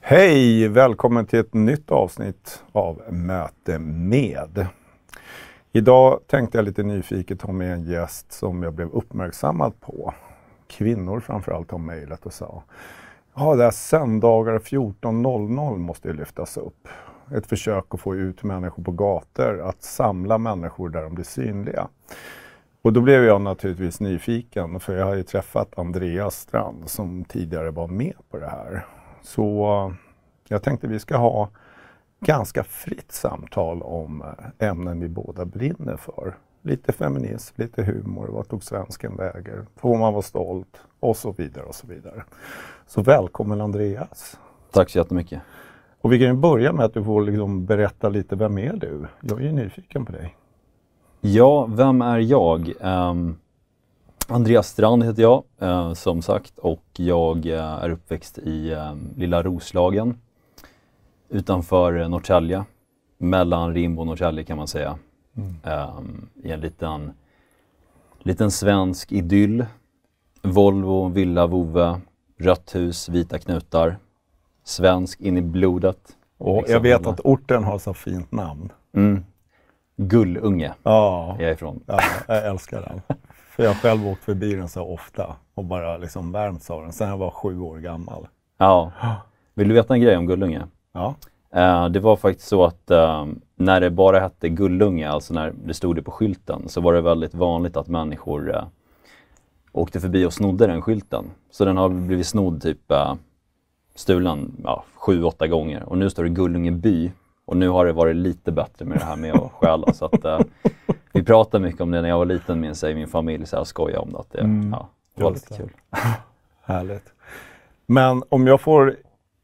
Hej! Välkommen till ett nytt avsnitt av Möte med. Idag tänkte jag lite nyfiket ha med en gäst som jag blev uppmärksammad på. Kvinnor framförallt har mejlat och sa Ja, det här söndagar 14.00 måste ju lyftas upp. Ett försök att få ut människor på gator, att samla människor där de blir synliga. Och då blev jag naturligtvis nyfiken för jag har ju träffat Andreas Strand som tidigare var med på det här. Så jag tänkte vi ska ha ganska fritt samtal om eh, ämnen vi båda brinner för. Lite feminism, lite humor, vart tog svensken väger, får man vara stolt och så vidare och så vidare. Så välkommen Andreas! Tack så jättemycket! Och vi kan ju börja med att du får liksom berätta lite, vem är du? Jag är ju nyfiken på dig. Ja, vem är jag? Um, Andreas Strand heter jag, uh, som sagt, och jag uh, är uppväxt i um, lilla Roslagen utanför Norrtälje, mellan Rimbo och Norrtälje kan man säga. Mm. Um, I en liten, liten svensk idyll. Volvo, villa, vovve, rött hus, vita knutar. Svensk in i blodet. Och liksom. jag vet att orten har så fint namn. Mm. Gullunge ja. är jag ifrån. Ja, jag älskar den. För jag har själv åkt förbi den så ofta och bara liksom värmts av den sen jag var sju år gammal. Ja. Vill du veta en grej om Gullunge? Ja. Uh, det var faktiskt så att uh, när det bara hette Gullunge, alltså när det stod det på skylten, så var det väldigt vanligt att människor uh, åkte förbi och snodde den skylten. Så den har blivit snodd typ stulen ja, sju, åtta gånger och nu står det Gullunge by och nu har det varit lite bättre med det här med att stjäla. så att, vi pratade mycket om det när jag var liten minns jag i min familj, så jag skojade om det. Att det, mm, ja, det var lite kul. Härligt. Men om jag får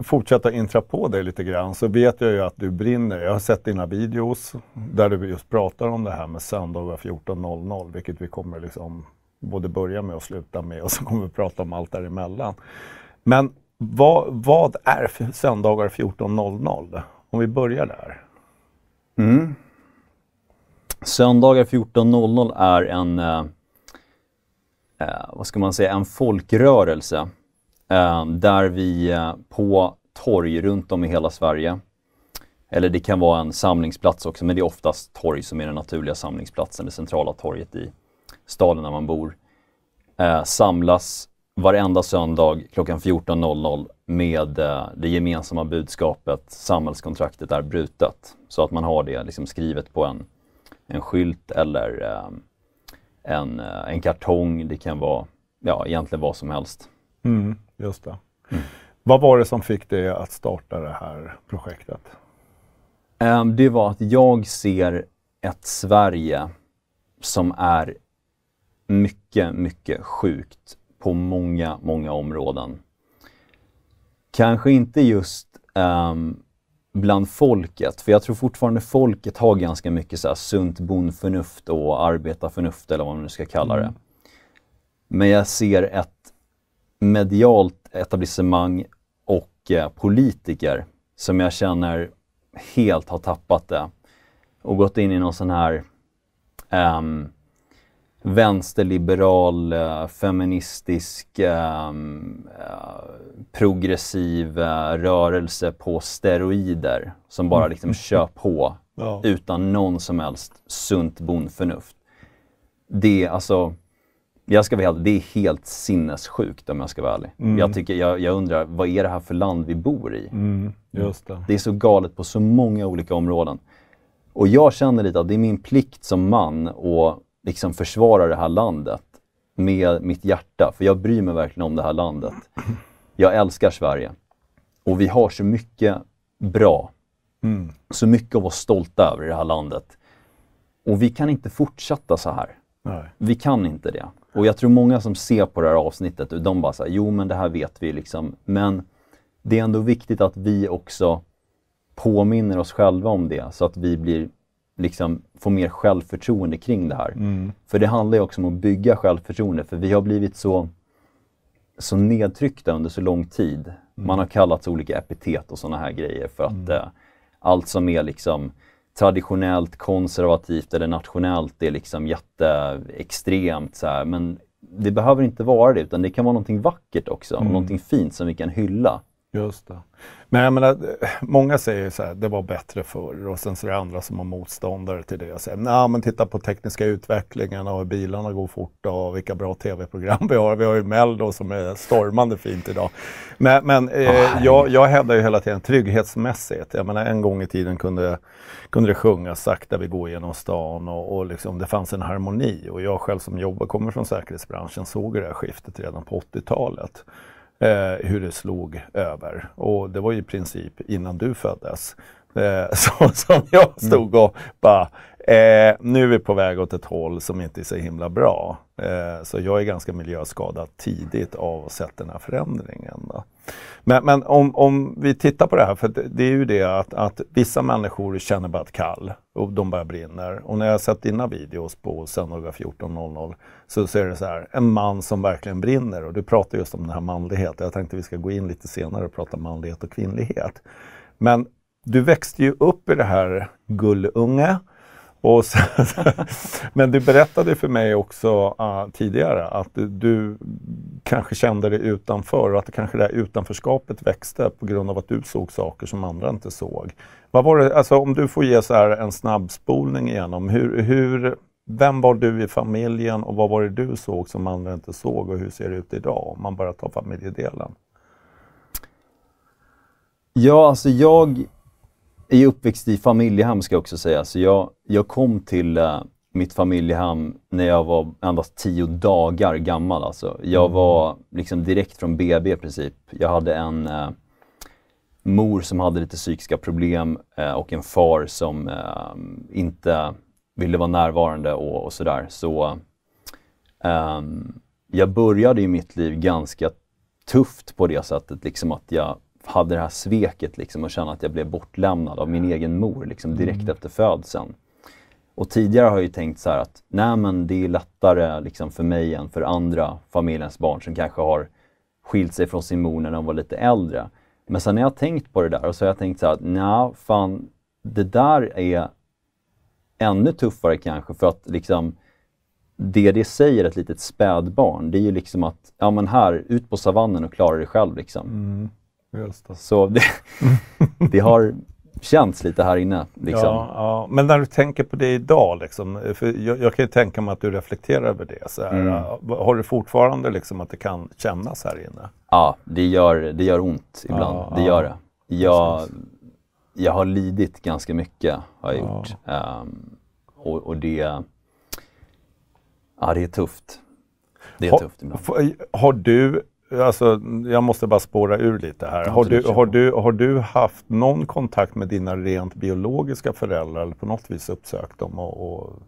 fortsätta intra på dig lite grann så vet jag ju att du brinner. Jag har sett dina videos där du just pratar om det här med söndagar 14.00 vilket vi kommer liksom både börja med och sluta med och så kommer vi prata om allt däremellan. Men vad, vad är söndagar 14.00? Om vi börjar där. Mm. Söndagar 14.00 är en, eh, eh, vad ska man säga, en folkrörelse eh, där vi eh, på torg runt om i hela Sverige, eller det kan vara en samlingsplats också, men det är oftast torg som är den naturliga samlingsplatsen, det centrala torget i staden där man bor, eh, samlas varenda söndag klockan 14.00 med eh, det gemensamma budskapet samhällskontraktet är brutet. Så att man har det liksom skrivet på en, en skylt eller eh, en, eh, en kartong. Det kan vara ja, egentligen vad som helst. Mm, just det. Mm. Vad var det som fick dig att starta det här projektet? Det var att jag ser ett Sverige som är mycket, mycket sjukt på många, många områden. Kanske inte just um, bland folket, för jag tror fortfarande folket har ganska mycket så här sunt bondförnuft och arbetarförnuft eller vad man nu ska kalla det. Mm. Men jag ser ett medialt etablissemang och eh, politiker som jag känner helt har tappat det och gått in i någon sån här um, vänsterliberal, uh, feministisk, um, uh, progressiv rörelse på steroider som bara liksom kör på ja. utan någon som helst sunt bondförnuft. Det, alltså, jag ska vara helt, det är helt sinnessjukt om jag ska vara ärlig. Mm. Jag, tycker, jag, jag, undrar, vad är det här för land vi bor i? Mm, just det. det är så galet på så många olika områden. Och jag känner lite att det är min plikt som man att liksom försvara det här landet med mitt hjärta. För jag bryr mig verkligen om det här landet. Jag älskar Sverige. Och vi har så mycket bra. Mm. Så mycket att vara stolta över i det här landet. Och vi kan inte fortsätta så här. Nej. Vi kan inte det. Och jag tror många som ser på det här avsnittet, de bara säger jo men det här vet vi liksom. Men det är ändå viktigt att vi också påminner oss själva om det så att vi blir liksom få mer självförtroende kring det här. Mm. För det handlar ju också om att bygga självförtroende för vi har blivit så, så nedtryckta under så lång tid. Mm. Man har kallats olika epitet och sådana här grejer för att mm. eh, allt som är liksom traditionellt, konservativt eller nationellt är liksom jätteextremt. Så här. Men det behöver inte vara det utan det kan vara någonting vackert också Mm. någonting fint som vi kan hylla. Just det. Men jag menar, många säger så här, det var bättre förr och sen så är det andra som har motståndare till det och säger, nej men titta på tekniska utvecklingen och hur bilarna går fort och vilka bra tv-program vi har. Vi har ju Mello som är stormande fint idag. Men, men eh, jag, jag hävdar ju hela tiden trygghetsmässigt. Jag menar en gång i tiden kunde, kunde det sjungas sakta vi går genom stan och, och liksom, det fanns en harmoni. Och jag själv som jobbar, kommer från säkerhetsbranschen såg det här skiftet redan på 80-talet eh, hur det slog över. Och det var ju i princip innan du föddes. Eh, så, som jag stod och bara, eh, nu är vi på väg åt ett håll som inte är så himla bra. Eh, så jag är ganska miljöskadad tidigt av att ha sett den här förändringen. Då. Men, men om, om vi tittar på det här, för det, det är ju det att, att vissa människor känner bara ett kall och de bara brinner. Och när jag har sett dina videos på söndagar 14.00 så är det så här, en man som verkligen brinner och du pratar just om den här manligheten. Jag tänkte vi ska gå in lite senare och prata manlighet och kvinnlighet. Men du växte ju upp i det här gullunge. Och sen, men du berättade för mig också uh, tidigare att du, kanske kände dig utanför och att det kanske det här utanförskapet växte på grund av att du såg saker som andra inte såg. Vad var det, alltså om du får ge så här en snabbspolning igenom, hur, hur, vem var du i familjen och vad var det du såg som andra inte såg och hur ser det ut idag om man bara tar familjedelen? Ja, alltså jag är uppväxt i familjehem ska jag också säga. Så jag, jag kom till eh, mitt familjehem när jag var endast tio dagar gammal. Alltså. Jag var liksom direkt från BB i princip. Jag hade en eh, mor som hade lite psykiska problem eh, och en far som inte ville vara närvarande och, och sådär. Så ehm, jag började i mitt liv ganska tufft på det sättet, liksom att jag hade det här sveket liksom och känna att jag blev bortlämnad av min egen mor liksom direkt efter födseln. Och tidigare har jag ju tänkt så här att nej men det är lättare liksom för mig än för andra familjens barn som kanske har skilt sig från sin mor när de var lite äldre. Men sen när jag har tänkt på det där och så har jag tänkt så här att nej fan det där är ännu tuffare kanske för att liksom det det säger ett litet spädbarn, det är ju liksom att, ja men här, ut på savannen och klara dig själv liksom. Just det. Så det, det har känts lite här inne. Liksom. Ja, ja, men när du tänker på det idag, liksom, jag, jag kan ju tänka mig att du reflekterar över det. Så här, Mm. äh, Har du fortfarande liksom att det kan kännas här inne? Ja, det gör, det gör ont ibland. Ja, det gör det. Jag, Precis. jag har lidit ganska mycket, har jag Ja. gjort. Ehm, och, och det, ja, det är tufft. Det är Har- tufft ibland. Har du, alltså jag måste bara spåra ur lite här. Har du, har, du, har du haft någon kontakt med dina rent biologiska föräldrar eller på något vis uppsökt dem och, och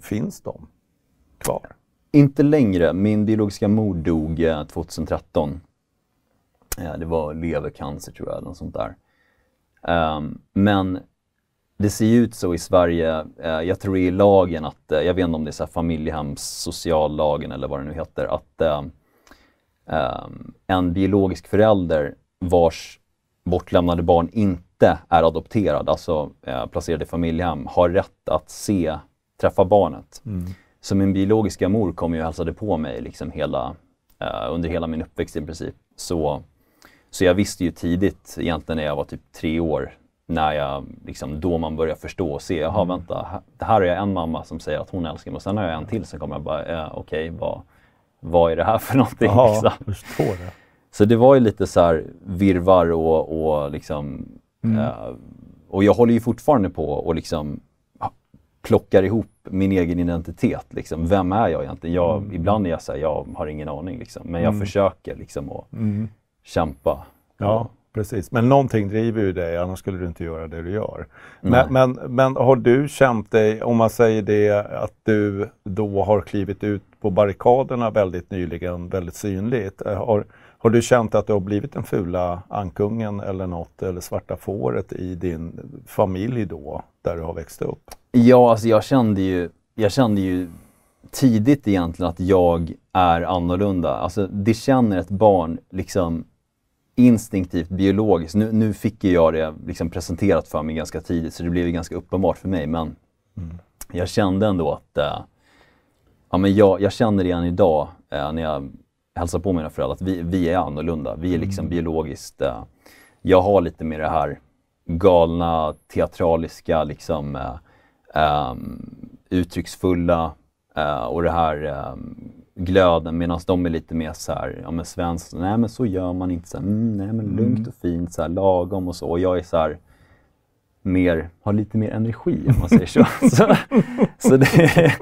finns de kvar? Inte längre. Min biologiska mor dog eh, 2013. Eh, det var levercancer tror jag, eller något sånt där. Ehm, men det ser ju ut så i Sverige, eh, jag tror i lagen att, eh, jag vet inte om det är så här familjehemssociallagen eller vad det nu heter, att eh, en biologisk förälder vars bortlämnade barn inte är adopterad, alltså eh, placerad i familjehem, har rätt att se, träffa barnet. Så min biologiska mor kom ju och hälsade på mig liksom hela, eh, under hela min uppväxt i princip. Så, så jag visste ju tidigt, egentligen när jag var typ tre år, när jag, liksom, då man börjar förstå och se, jaha vänta, ha- det här har jag en mamma som säger att hon älskar mig och sen har jag en till som kommer och bara, eh, okej vad, vad är det här för någonting? liksom? jag förstår det. Så det var ju lite så här virvar och, och liksom eh, och jag håller ju fortfarande på och liksom ja, plockar ihop min egen identitet. Liksom. Vem är jag egentligen? Jag, Ibland är jag så här, jag har ingen aning liksom. Men jag försöker liksom att kämpa. Ja, precis. Men någonting driver ju dig, annars skulle du inte göra det du gör. Men, men, men har du känt dig, om man säger det, att du då har klivit ut på barrikaderna väldigt nyligen, väldigt synligt. Eh, Har, har du känt att du har blivit den fula ankungen eller något, eller svarta fåret i din familj då, där du har växt upp? Ja, alltså jag kände ju, jag kände ju tidigt egentligen att jag är annorlunda. Alltså det känner ett barn liksom instinktivt, biologiskt. Nu, nu fick jag det liksom presenterat för mig ganska tidigt så det blev ganska uppenbart för mig men jag kände ändå att, eh, ja, men jag, jag känner igen idag eh, när jag hälsar på mina föräldrar att vi, vi är annorlunda. Vi är liksom biologiskt... Eh, jag har lite mer det här galna, teatraliska, liksom, eh, ehm, uttrycksfulla eh, och det här ehm, glöden medan de är lite mer så här, ja men svensk, nej men så gör man inte, så här, mm, nej men lugnt och fint, så här, lagom och så. Och jag är så här, mer, har lite mer energi om man säger så. så, så det,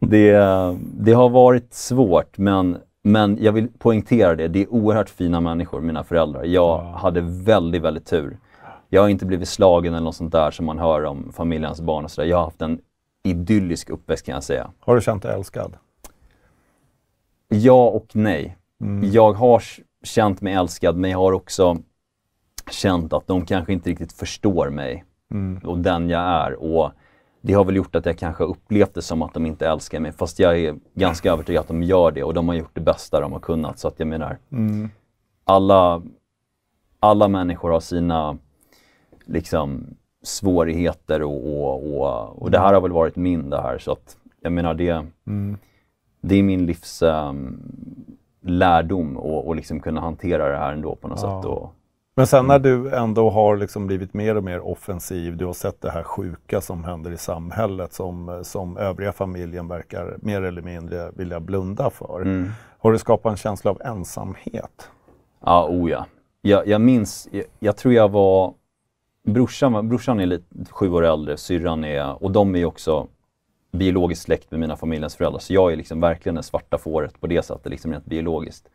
det, det har varit svårt men, men jag vill poängtera det, det är oerhört fina människor, mina föräldrar. Jag hade väldigt, väldigt tur. Jag har inte blivit slagen eller något sånt där som man hör om familjens barn och sådär. Jag har haft en idyllisk uppväxt kan jag säga. Har du känt dig älskad? Ja och nej. Jag har känt mig älskad men jag har också känt att de kanske inte riktigt förstår mig och den jag är. Och det har väl gjort att jag kanske upplevt det som att de inte älskar mig. Fast jag är ganska övertygad att de gör det och de har gjort det bästa de har kunnat. Så att jag menar, alla, alla människor har sina liksom, svårigheter och, och, och, och det här har väl varit min det här. Så att jag menar det, det är min livs ehm, lärdom och, och liksom kunna hantera det här ändå på något Ja. sätt. Och, Men sen när du ändå har liksom blivit mer och mer offensiv, du har sett det här sjuka som händer i samhället som, som övriga familjen verkar mer eller mindre vilja blunda för. mm. Har det skapat en känsla av ensamhet? Ja, oh ja. Jag, jag minns, jag, jag tror jag var, brorsan, brorsan är lite sju år äldre, syrran är, och de är också biologiskt släkt med mina familjens föräldrar. Så jag är liksom verkligen det svarta fåret på det sättet, liksom rent biologiskt.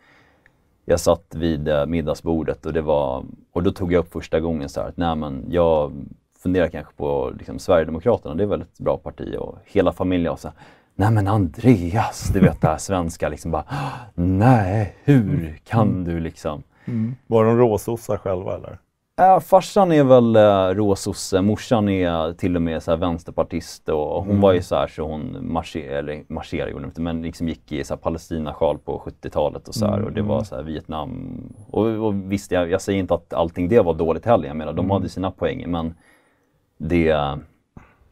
Jag satt vid eh, middagsbordet och det var, och då tog jag upp första gången så här att nej men jag funderar kanske på liksom, Sverigedemokraterna, det är väl ett bra parti och hela familjen var så här, nej men Andreas, du vet det här svenska liksom bara, nej hur kan du liksom? Var de råsossar själva eller? Äh, farsan är väl äh, råsosse, morsan är till och med så här vänsterpartist och hon var ju så här så hon marscherade, eller marscherade gjorde hon inte, men liksom gick i så här Palestinasjal på 70-talet och så här och det var så här Vietnam. Och, och visst, jag, jag säger inte att allting det var dåligt heller, jag menar de hade sina poänger men det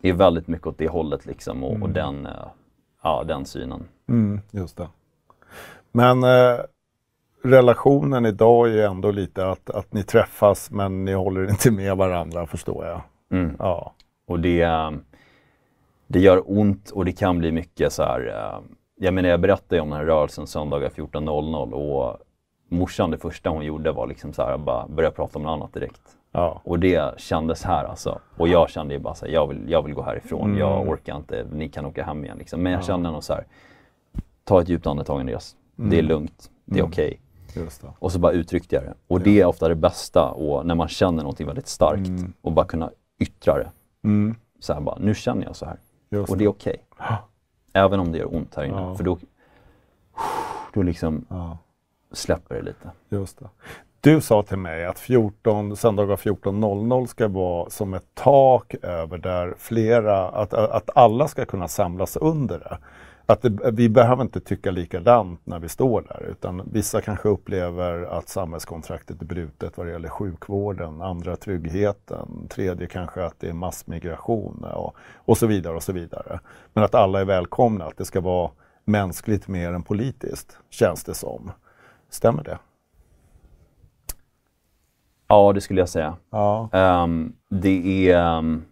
är väldigt mycket åt det hållet liksom och, och den, äh, ja, den synen. Mm, just det. Men eh, relationen idag är ju ändå lite att, att ni träffas men ni håller inte med varandra förstår jag. Mm. Ja. Och det, det gör ont och det kan bli mycket så här. eh, Jag menar jag berättade ju om den här rörelsen söndagar 14.00 och morsan det första hon gjorde var liksom så här, bara börja prata om något annat direkt. Ja. Och det kändes här alltså. Och jag kände ju bara så här, jag vill, jag vill gå härifrån, jag orkar inte, ni kan åka hem igen liksom. Men jag kände nog så här, ta ett djupt andetag Andreas. Det är lugnt, det är okej. Just det. Och så bara uttryckte jag det. Och det är ofta det bästa och när man känner någonting väldigt starkt och bara kunna yttra det. Mm, Så här bara, nu känner jag så här. just Och det är okej. Även om det gör ont här inne. Ja. För då, då liksom Ja. släpper det lite. Just det. Du sa till mig att 14, söndagar 14.00 ska vara som ett tak över där flera, att, att alla ska kunna samlas under det. Att det, vi behöver inte tycka likadant när vi står där utan vissa kanske upplever att samhällskontraktet är brutet vad det gäller sjukvården, andra tryggheten, tredje kanske att det är massmigration och, och så vidare och så vidare. Men att alla är välkomna, att det ska vara mänskligt mer än politiskt, känns det som. Stämmer det? Ja, det skulle jag säga. Ja. Ehm, det, är, ehm,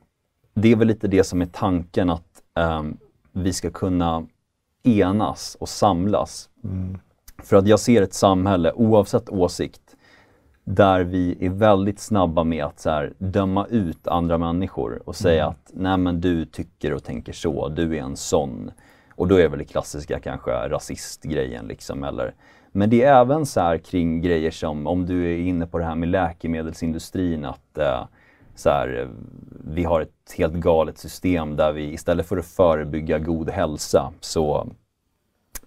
det är väl lite det som är tanken att ehm, vi ska kunna enas och samlas. För att jag ser ett samhälle, oavsett åsikt, där vi är väldigt snabba med att så här, döma ut andra människor och säga att nej men du tycker och tänker så, du är en sån. Och då är väl det klassiska kanske rasistgrejen liksom. Eller, men det är även så här kring grejer som om du är inne på det här med läkemedelsindustrin att eh, så här, eh, vi har ett helt galet system där vi istället för att förebygga god hälsa så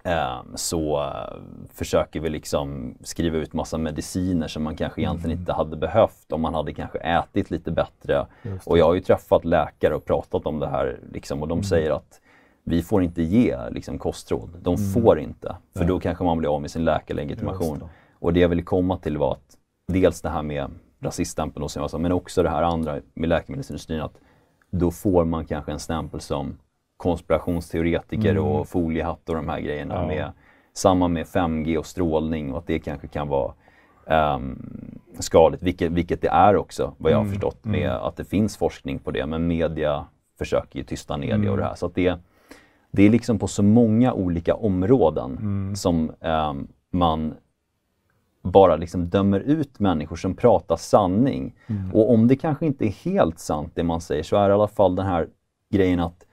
eh, så eh, försöker vi liksom skriva ut massa mediciner som man kanske egentligen inte hade behövt om man hade kanske ätit lite bättre. Och jag har ju träffat läkare och pratat om det här liksom, och de säger att vi får inte ge liksom, kostråd. De får inte, för då kanske man blir av med sin läkarlegitimation. Och det jag ville komma till var att dels det här med rasiststämpeln då, som jag sa, men också det här andra med läkemedelsindustrin att då får man kanske en stämpel som konspirationsteoretiker Mm. och foliehatt och de här grejerna. Ja. Med, samma med 5G och strålning och att det kanske kan vara ehm, skadligt, vilket, vilket det är också vad jag har Mm, förstått med att det finns forskning på det. Men media försöker ju tysta ner det och Mm. det här. Så det, det är liksom på så många olika områden Mm. som ehm, man bara liksom dömer ut människor som pratar sanning. Mm. Och om det kanske inte är helt sant det man säger så är i alla fall den här grejen att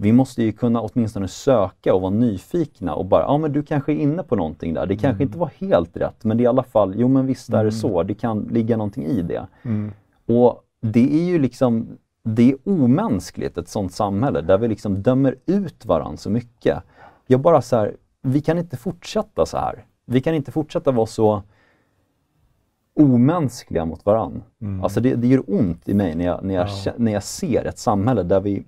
vi måste ju kunna åtminstone söka och vara nyfikna och bara, ja men du kanske är inne på någonting där. Det kanske inte var helt rätt men det är i alla fall, jo men visst är det så. Det kan ligga någonting i det. Mm. Och det är ju liksom, det är omänskligt ett sånt samhälle där vi liksom dömer ut varandra så mycket. Jag bara så här, vi kan inte fortsätta så här. Vi kan inte fortsätta vara så omänskliga mot varandra. Alltså det, det gör ont i mig när jag, när, jag, kä- när jag ser ett samhälle där vi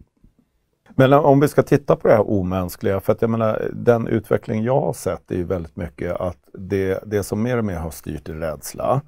Men om vi ska titta på det här omänskliga, för att jag menar den utveckling jag har sett är ju väldigt mycket att det, det som mer och mer har styrt är rädsla.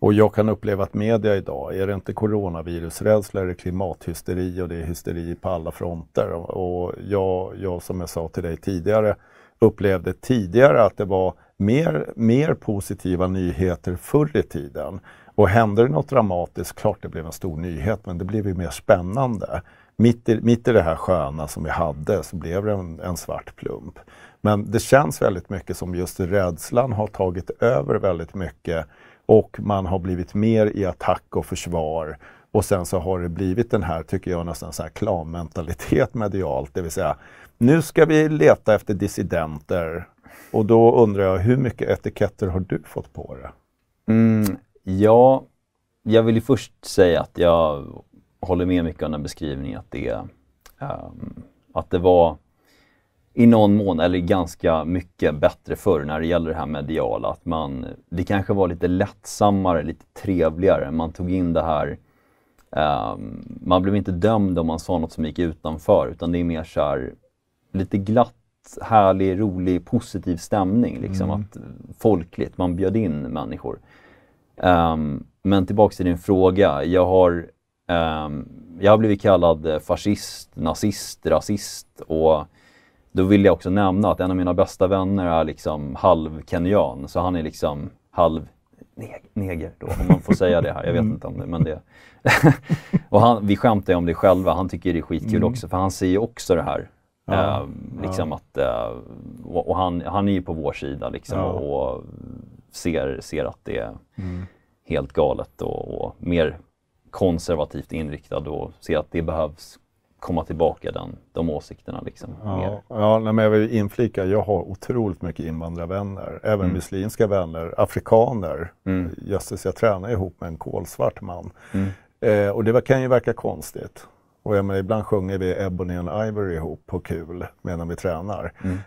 Och jag kan uppleva att media idag, är det inte coronavirusrädsla är det klimathysteri och det är hysteri på alla fronter. Och jag, jag som jag sa till dig tidigare upplevde tidigare att det var mer, mer positiva nyheter förr i tiden. Och hände det något dramatiskt, klart det blev en stor nyhet, men det blev ju mer spännande. Mitt i, mitt i det här sköna som vi hade så blev det en, en svart plump. Men det känns väldigt mycket som just rädslan har tagit över väldigt mycket och man har blivit mer i attack och försvar. Och sen så har det blivit den här, tycker jag, nästan så här klanmentalitet medialt. Det vill säga, nu ska vi leta efter dissidenter. Och då undrar jag, hur mycket etiketter har du fått på det? Mm, ja, jag vill ju först säga att jag håller med mycket om den beskrivningen att det, um, att det var i någon mån, eller ganska mycket bättre förr när det gäller det här mediala. Att man, det kanske var lite lättsammare, lite trevligare. Man tog in det här Um, man blev inte dömd om man sa något som gick utanför utan det är mer så här, lite glatt, härlig, rolig, positiv stämning. Liksom, att, folkligt, man bjöd in människor. Ehm, men tillbaks till din fråga. Jag har, ehm, jag har blivit kallad fascist, nazist, rasist och då vill jag också nämna att en av mina bästa vänner är liksom halv kenyan, så han är liksom halv neg- neger då, om man får säga det här. Jag vet inte om det, men det... och han, vi skämtar ju om det själva, han tycker det är skitkul också, för han ser ju också det här. Ja, Eh, liksom att, eh, och, och han, han är ju på vår sida liksom Ja. och, och ser, ser att det är helt galet och, och mer konservativt inriktad och ser att det behövs komma tillbaka den, de åsikterna. Liksom, mer. Ja, ja men jag vill inflika, jag har otroligt mycket invandrarvänner, även muslimska vänner, afrikaner. Mm. Jösses, jag tränar ihop med en kolsvart man. Mm. Eh, och det kan ju verka konstigt. Och jag menar, ibland sjunger vi Ebony and Ivory ihop på kul medan vi tränar. Mm.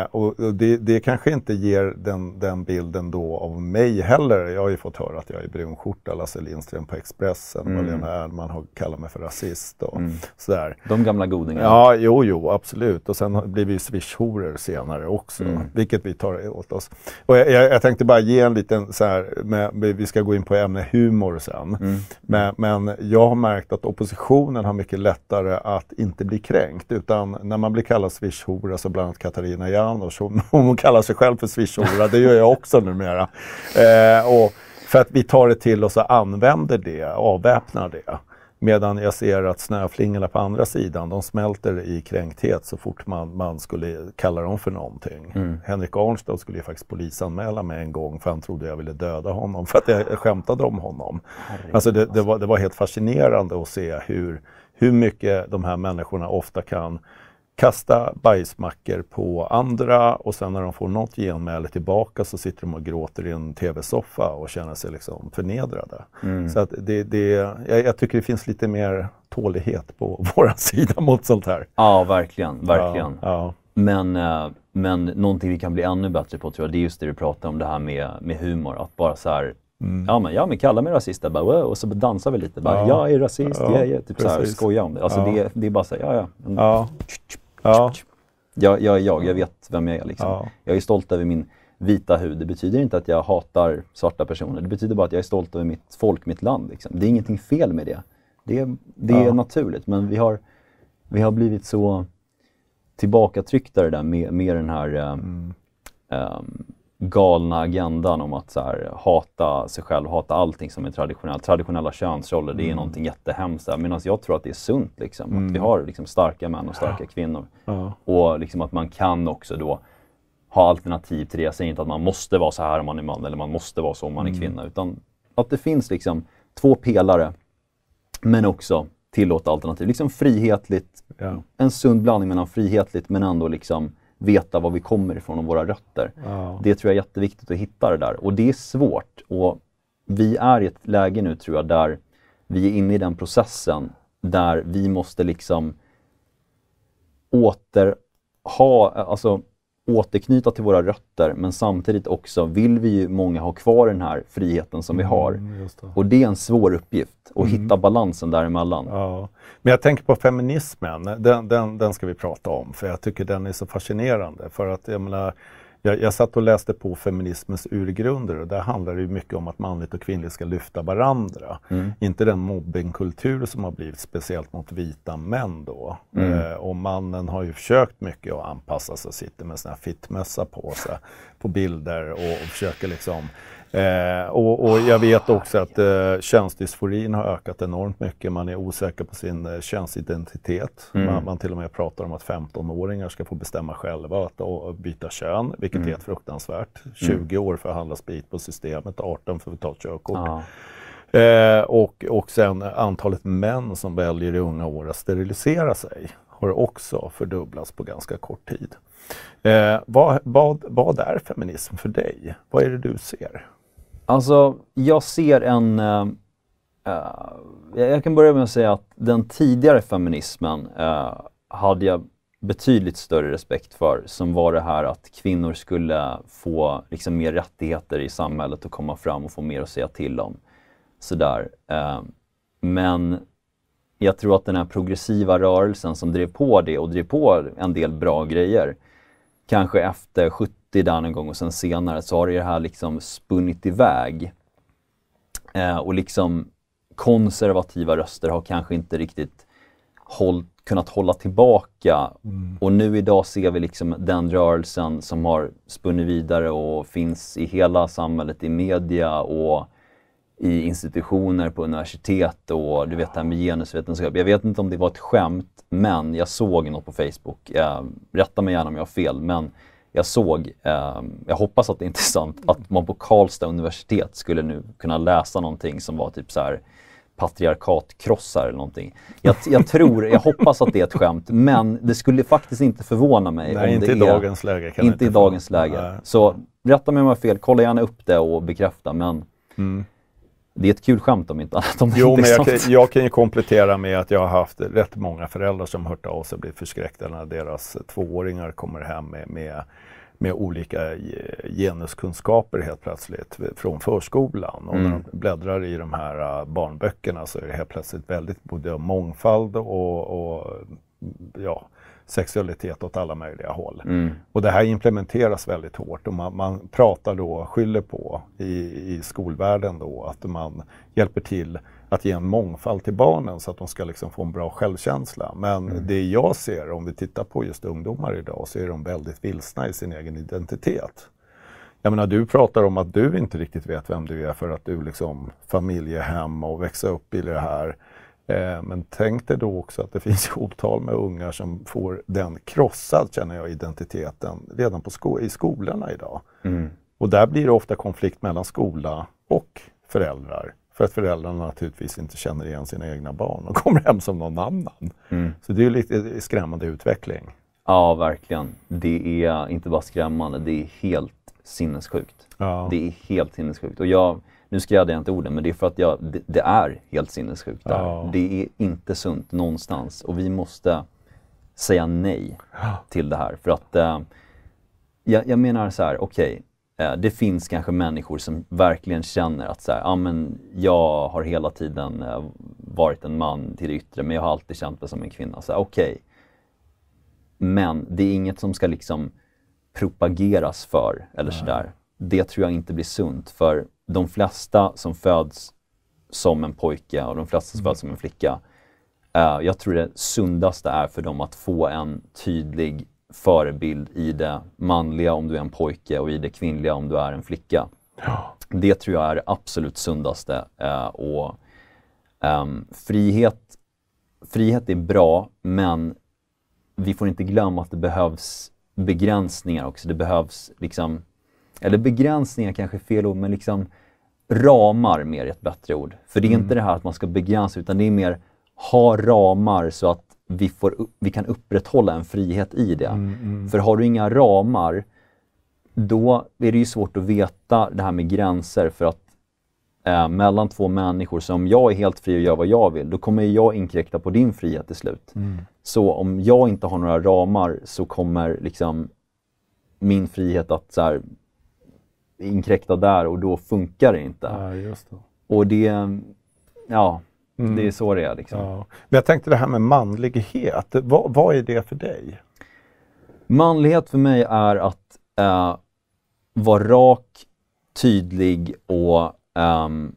Eh, och och det, det kanske inte ger den, den bilden då av mig heller. Jag har ju fått höra att jag är brunskjorta, Lasse Lindström på Expressen, Mm. och Lena Ernman har kallat mig för rasist och sådär. De gamla godingarna. Ja, jo, jo, absolut. Och sen blir vi ju swishhoror senare också, vilket vi tar åt oss. Och jag, jag, jag tänkte bara ge en liten så här, med, vi ska gå in på ämne humor sen. Men, men jag har märkt att oppositionen har mycket lättare att inte bli kränkt. Utan när man blir kallad swishhora, så bland annat Katarina Janouch, hon, hon kallar sig själv för swishhora, det gör jag också numera. Eh, och för att vi tar det till oss och använder det, avväpnar det. Medan jag ser att snöflingorna på andra sidan, de smälter i kränkthet så fort man, man skulle kalla dem för någonting. Henrik Arnstad skulle ju faktiskt polisanmäla mig en gång för han trodde jag ville döda honom för att jag skämtade om honom. Alltså det, det, var, det var helt fascinerande att se hur, hur mycket de här människorna ofta kan kasta bajsmackor på andra och sen när de får något genmäle tillbaka så sitter de och gråter i en tv-soffa och känner sig liksom förnedrade. Så att det, det, jag, jag tycker det finns lite mer tålighet på vår sida mot sånt här. Ja, verkligen. verkligen. Ja, Men, eh, men någonting vi kan bli ännu bättre på tror jag, det är just det du pratar om, det här med, med humor. Att bara så här, ja men, ja men kalla mig rasist, bara, "Wow", och så dansar vi lite. Bara, Ja. Jag är rasist, Ja, yeah, yeah. Typ så här, precis. skoja om det. Alltså Ja. det, det är bara så här, ja ja. Men- ja, ja, Jag, jag är jag, jag vet vem jag är liksom. Ja. Jag är stolt över min vita hud. Det betyder inte att jag hatar svarta personer. Det betyder bara att jag är stolt över mitt folk, mitt land. Liksom. Det är ingenting fel med det. Det är, det är Ja. naturligt, men vi har, vi har blivit så tillbakatryckta det där med, med den här eh, ehm, galna agendan om att så här, hata sig själv, hata allting som är traditionellt. Traditionella könsroller, det är någonting jättehemskt. Medan jag tror att det är sunt. Liksom. Att vi har liksom, starka män och starka kvinnor. Ja. Och liksom, att man kan också då ha alternativ till det. Jag säger inte att man måste vara så här om man är man eller man måste vara så om man är kvinna. Utan att det finns liksom två pelare, men också tillåta alternativ. Liksom frihetligt, Ja. en sund blandning mellan frihetligt men ändå liksom veta var vi kommer ifrån och våra rötter. Ja. Det tror jag är jätteviktigt att hitta det där. Och det är svårt. Och vi är i ett läge nu tror jag där vi är inne i den processen där vi måste liksom åter ha, alltså återknyta till våra rötter men samtidigt också vill vi ju många ha kvar den här friheten som vi har. Mm, det. Och det är en svår uppgift att hitta balansen däremellan. Ja. Men jag tänker på feminismen, den, den, den ska vi prata om för jag tycker den är så fascinerande. För att jag menar, jag, jag satt och läste på feminismens urgrunder och där handlar det mycket om att manligt och kvinnligt ska lyfta varandra. Inte den mobbingkultur som har blivit speciellt mot vita män då. Eh, och mannen har ju försökt mycket att anpassa sig, sitter med sån här fittmössa på sig på bilder och, och försöker liksom Eh, och, och jag vet också att eh, könsdysforin har ökat enormt mycket. Man är osäker på sin eh, könsidentitet. Man, man till och med pratar om att 15-åringar ska få bestämma själva att och, byta kön, vilket är helt fruktansvärt. 20 år för att handla sprit på systemet, 18 för att ta ett körkort. Ja. Eh, och, och sen antalet män som väljer i unga år att sterilisera sig har också fördubblats på ganska kort tid. Eh, vad, vad, vad är feminism för dig? Vad är det du ser? Alltså, jag ser en... Uh, jag kan börja med att säga att den tidigare feminismen uh, hade jag betydligt större respekt för, som var det här att kvinnor skulle få liksom, mer rättigheter i samhället och komma fram och få mer att säga till om. Sådär. Men jag tror att den här progressiva rörelsen som drev på det och drev på en del bra grejer, kanske efter 70 där någon gång och sen senare så har det här liksom spunnit iväg. Eh, och liksom konservativa röster har kanske inte riktigt håll, kunnat hålla tillbaka. Och nu idag ser vi liksom den rörelsen som har spunnit vidare och finns i hela samhället, i media och i institutioner på universitet och du vet det här med genusvetenskap. Jag vet inte om det var ett skämt, men jag såg något på Facebook. Eh, rätta mig gärna om jag har fel, men jag såg, eh, jag hoppas att det inte är sant, att man på Karlstad universitet skulle nu kunna läsa någonting som var typ så här patriarkatkrossar eller någonting. Jag, jag tror, jag hoppas att det är ett skämt, men det skulle faktiskt inte förvåna mig Nej, om inte det i är, dagens läge. Kan inte i dagens läge. Nej. Så rätta mig om jag har fel, kolla gärna upp det och bekräfta, men det är ett kul skämt om inte annat. Om Jo, inte men jag kan, jag kan ju komplettera med att jag har haft rätt många föräldrar som hört av sig och blivit förskräckta när deras tvååringar kommer hem med, med, med olika ge- genuskunskaper helt plötsligt från förskolan. Och när de bläddrar i de här äh, barnböckerna så är det helt plötsligt väldigt både mångfald och, och ja, sexualitet åt alla möjliga håll. Och det här implementeras väldigt hårt och man, man pratar då, skyller på i, i skolvärlden då att man hjälper till att ge en mångfald till barnen så att de ska liksom få en bra självkänsla. Men det jag ser om vi tittar på just ungdomar idag så är de väldigt vilsna i sin egen identitet. Jag menar, du pratar om att du inte riktigt vet vem du är för att du liksom familjehem och växa upp i det här. Eh, men tänk dig då också att det finns otal med ungar som får den krossad, känner jag, identiteten redan på sko- i skolorna idag. Och där blir det ofta konflikt mellan skola och föräldrar. För att föräldrarna naturligtvis inte känner igen sina egna barn och kommer hem som någon annan. Så det är ju lite skrämmande utveckling. Ja, verkligen. Det är inte bara skrämmande, det är helt sinnessjukt. Ja. Det är helt sinnessjukt. Och jag, nu skrädde jag inte orden, men det är för att jag, det, det är helt sinnessjukt där. Ja. Det är inte sunt någonstans och vi måste säga nej till det här. För att eh, jag, jag menar så här, okej, eh, det finns kanske människor som verkligen känner att så här, ah, men jag har hela tiden eh, varit en man till det yttre, men jag har alltid känt mig som en kvinna. Okej, men det är inget som ska liksom propageras för eller sådär. Det tror jag inte blir sunt för de flesta som föds som en pojke och de flesta som föds som en flicka Eh, jag tror det sundaste är för dem att få en tydlig förebild i det manliga om du är en pojke och i det kvinnliga om du är en flicka. Ja. Det tror jag är det absolut sundaste. Eh, och, ehm, frihet, frihet är bra, men vi får inte glömma att det behövs begränsningar också. Det behövs liksom, eller begränsningar kanske är fel ord, men liksom ramar mer är ett bättre ord. För det är inte det här att man ska begränsa, utan det är mer ha ramar så att vi, får, vi kan upprätthålla en frihet i det. För har du inga ramar, då är det ju svårt att veta det här med gränser för att eh, mellan två människor, så om jag är helt fri och gör vad jag vill, då kommer jag inkräkta på din frihet till slut. Så om jag inte har några ramar så kommer liksom min frihet att så här, inkräkta där och då funkar det inte. Ja, just det. Och det, ja, det är så det är liksom. Ja. Men jag tänkte det här med manlighet, vad, vad är det för dig? Manlighet för mig är att eh, vara rak, tydlig och ehm,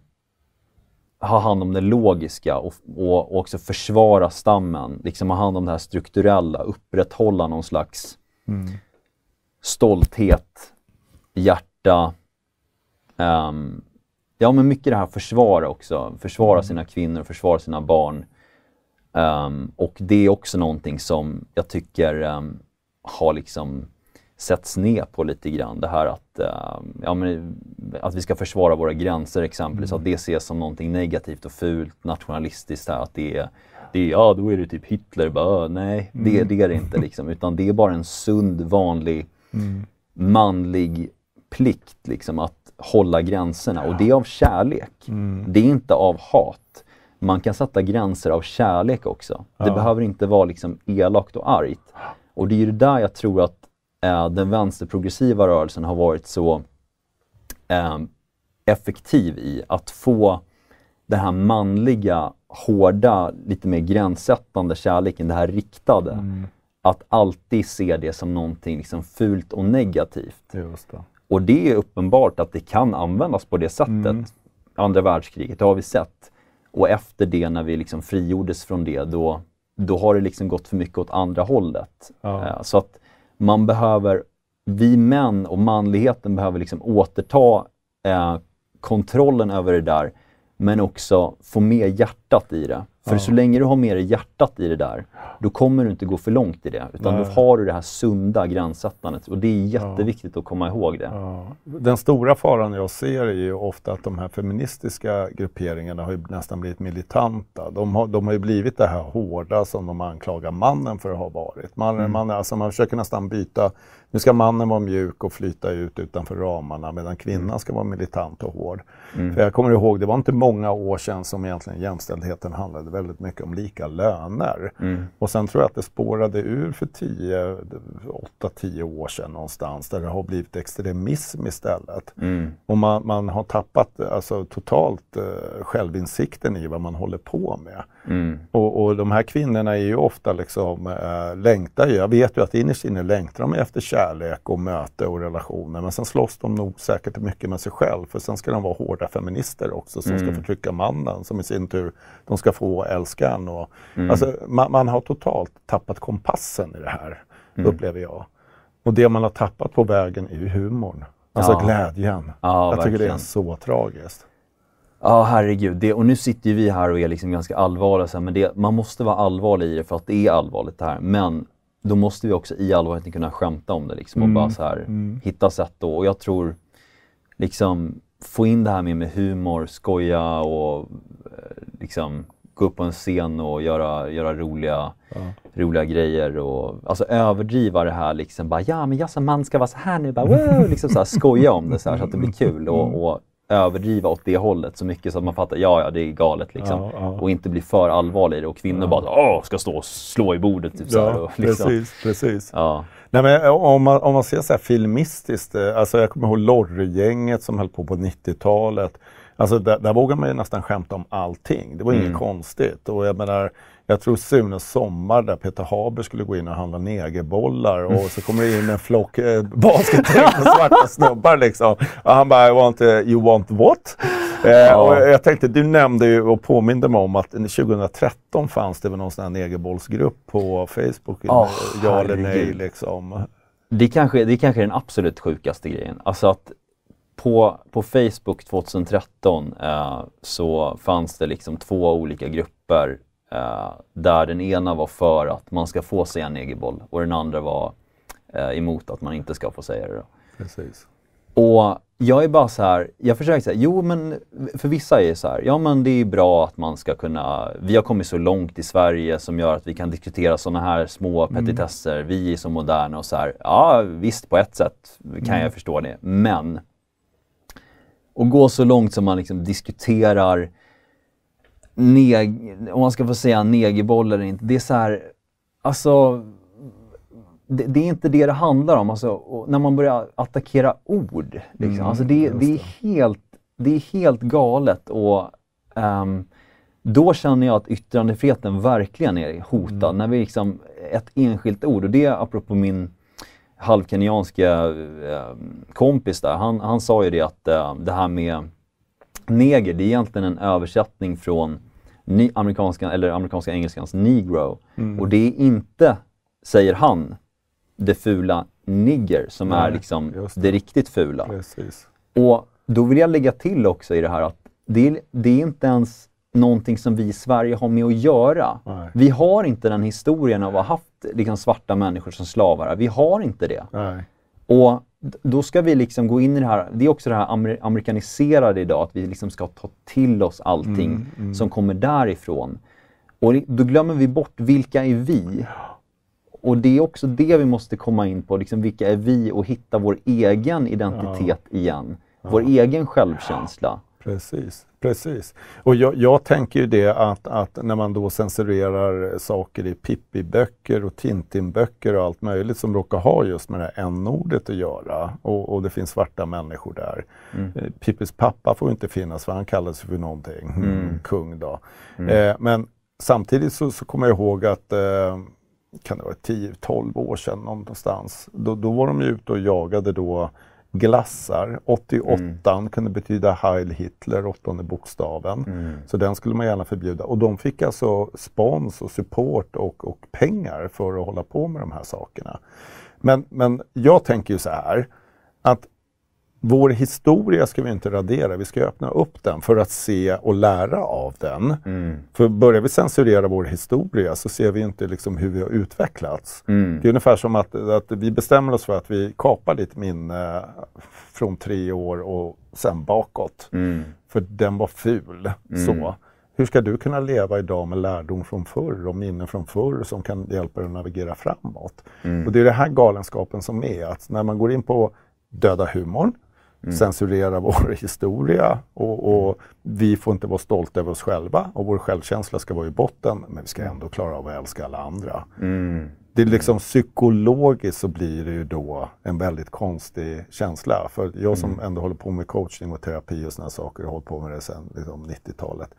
ha hand om det logiska och, och, och också försvara stammen. Liksom ha hand om det här strukturella, upprätthålla någon slags stolthet, hjärta. ehm, ja men mycket det här försvara också. Försvara sina kvinnor, försvara sina barn. Ehm, och det är också någonting som jag tycker ehm, har liksom sätts ner på lite grann. Det här att, ehm, ja, men, att vi ska försvara våra gränser exempelvis, att det ses som någonting negativt och fult, nationalistiskt. Här, att det är, det är, ja då är det typ Hitler. Bara, "Äh, nej, det, det är det inte liksom. Utan det är bara en sund, vanlig, manlig plikt liksom att hålla gränserna. Och det är av kärlek. Det är inte av hat. Man kan sätta gränser av kärlek också. Det behöver inte vara liksom elakt och argt. Och det är ju där jag tror att eh, den vänsterprogressiva rörelsen har varit så eh, effektiv i. Att få den här manliga, hårda, lite mer gränssättande kärleken, det här riktade. Att alltid se det som någonting liksom fult och negativt. Och det är uppenbart att det kan användas på det sättet. Mm. Andra världskriget, det har vi sett. Och efter det, när vi liksom frigjordes från det, då, då har det liksom gått för mycket åt andra hållet. Ja. Eh, Så att man behöver, vi män och manligheten behöver liksom återta eh, kontrollen över det där, men också få med hjärtat i det. För så länge du har med dig hjärtat i det där, då kommer du inte gå för långt i det. Utan då Nej. har du det här sunda gränssättandet. Och det är jätteviktigt att komma ihåg det. Ja. Den stora faran jag ser är ju ofta att de här feministiska grupperingarna har ju nästan blivit militanta. De har, de har ju blivit det här hårda som de anklagar mannen för att ha varit. Man, man, alltså man försöker nästan byta, nu ska mannen vara mjuk och flyta ut utanför ramarna medan kvinnan ska vara militant och hård. För jag kommer ihåg, det var inte många år sedan som egentligen jämställdheten handlade väldigt mycket om lika löner. Och sen tror jag att det spårade ur för 10, 8-10 år sedan någonstans där det har blivit extremism istället. Och man, man har tappat alltså, totalt eh, självinsikten i vad man håller på med. Och, och de här kvinnorna är ju ofta liksom, eh, längtar ju, jag vet ju att innerst inne längtar de efter kärlek och möte och relationer men sen slåss de nog säkert mycket med sig själv för sen ska de vara hårda feminister också som ska förtrycka mannen som i sin tur, de ska få älska en. Och, alltså, man, man har totalt tappat kompassen i det här, upplever jag. Och det man har tappat på vägen är ju humorn. Alltså Ja. glädjen. Ja, jag tycker det är verkligen. så tragiskt. Ja, herregud. Det, och nu sitter ju vi här och är liksom ganska allvarliga, så här, men det, man måste vara allvarlig i det för att det är allvarligt det här. Men då måste vi också i allvarligheten kunna skämta om det liksom, och bara så här, hitta sätt då. Och jag tror liksom få in det här med, med humor, skoja och eh, liksom gå upp på en scen och göra, göra roliga, roliga grejer och alltså överdriva det här liksom bara ja men jag som man ska vara så här nu bara wow, liksom så här, skoja om det så, här, så att det blir kul och, och överdriva åt det hållet så mycket så att man fattar ja ja det är galet liksom Ja, ja. och inte bli för allvarlig i det och kvinnor bara åh ska stå och slå i bordet typ så här, Ja, och, liksom. precis, precis. Ja. Nej, men eh, om, man, om man ser så här filmistiskt, eh, alltså jag kommer ihåg Lorry-gänget som höll på på 90-talet. Alltså där, där vågar man ju nästan skämta om allting. Det var inget konstigt. Och jag menar, jag tror Sunes sommar där Peter Haber skulle gå in och handla negerbollar och så kommer det in en flock eh, basketgäng med svarta snubbar liksom. Och han bara, I want, eh, you want what? Eh, och jag tänkte, du nämnde ju och påminde mig om att 2013 fanns det väl någon sån här negerbollsgrupp på Facebook. Oh, ja eller nej liksom. Det kanske, det kanske är den absolut sjukaste grejen. Alltså att på, på Facebook 2013 eh, så fanns det liksom två olika grupper eh, där den ena var för att man ska få säga negerboll och den andra var eh, emot att man inte ska få säga det. Då. Precis. Och jag är bara så här, jag försöker säga, jo men för vissa är det så här, ja men det är bra att man ska kunna, vi har kommit så långt i Sverige som gör att vi kan diskutera sådana här små mm. petitesser, mm. vi är så moderna och så här, ja visst på ett sätt kan mm. jag förstå det, men och gå så långt som man liksom diskuterar neg, om man ska få säga negerboll eller inte, det är så här, alltså det, det, är inte det det handlar om. Alltså, när man börjar attackera ord. Liksom. Mm, alltså det, det, är helt, det är helt galet. Och, um, då känner jag att yttrandefriheten verkligen är hotad. Mm. När vi liksom, ett enskilt ord, och det är apropå min halvkenyanska eh, kompis där, han, han sa ju det att eh, det här med neger, det är egentligen en översättning från ni, amerikanska, eller amerikanska engelskans negro. Mm. Och det är inte, säger han, det fula nigger som Nej, är liksom det. det. riktigt fula. Precis. Och då vill jag lägga till också i det här att det det är inte ens någonting som vi i Sverige har med att göra. Nej. Vi har inte den historien av att ha haft liksom, svarta människor som slavar. Vi har inte det. Nej. Och då ska vi liksom gå in i det här, det är också det här amer amerikaniserade idag, att vi liksom ska ta till oss allting mm, mm. som kommer därifrån. Och då glömmer vi bort, vilka är vi? Och det är också det vi måste komma in på, liksom vilka är vi och hitta vår egen identitet ja. igen. Vår ja. egen självkänsla. Precis, precis. Och jag, jag, tänker ju det att, att, när man då censurerar saker i Pippi-böcker och Tintin-böcker och allt möjligt som råkar ha just med det här n-ordet att göra och, och, det finns svarta människor där. Mm. Eh, Pippis pappa får inte finnas för han kallas för någonting, mm. kung då. Mm. Eh, men samtidigt så, så kommer jag ihåg att eh, kan det vara 10-12 år sedan någonstans. Då, då var de ute och jagade då glassar. 88 mm. kunde betyda Heil Hitler, åttonde bokstaven. Mm. Så den skulle man gärna förbjuda. Och de fick alltså spons och support och, och pengar för att hålla på med de här sakerna. Men, men jag tänker ju så här att vår historia ska vi inte radera, vi ska öppna upp den för att se och lära av den. Mm. För börjar vi censurera vår historia så ser vi inte liksom hur vi har utvecklats. Mm. Det är ungefär som att, att vi bestämmer oss för att vi kapar lite minne från tre år och sen bakåt. Mm. För den var ful. Mm. Så. Hur ska du kunna leva idag med lärdom från förr och minnen från förr som kan hjälpa dig att navigera framåt? Mm. Och det är det här galenskapen som är, att när man går in på döda humorn mm. censurera vår historia och, och, vi får inte vara stolta över oss själva och vår självkänsla ska vara i botten men vi ska ändå klara av att älska alla andra. Mm. Det är liksom psykologiskt så blir det ju då en väldigt konstig känsla. För jag som mm. ändå håller på med coachning och terapi och sådana saker och hållit på med det sedan liksom 90-talet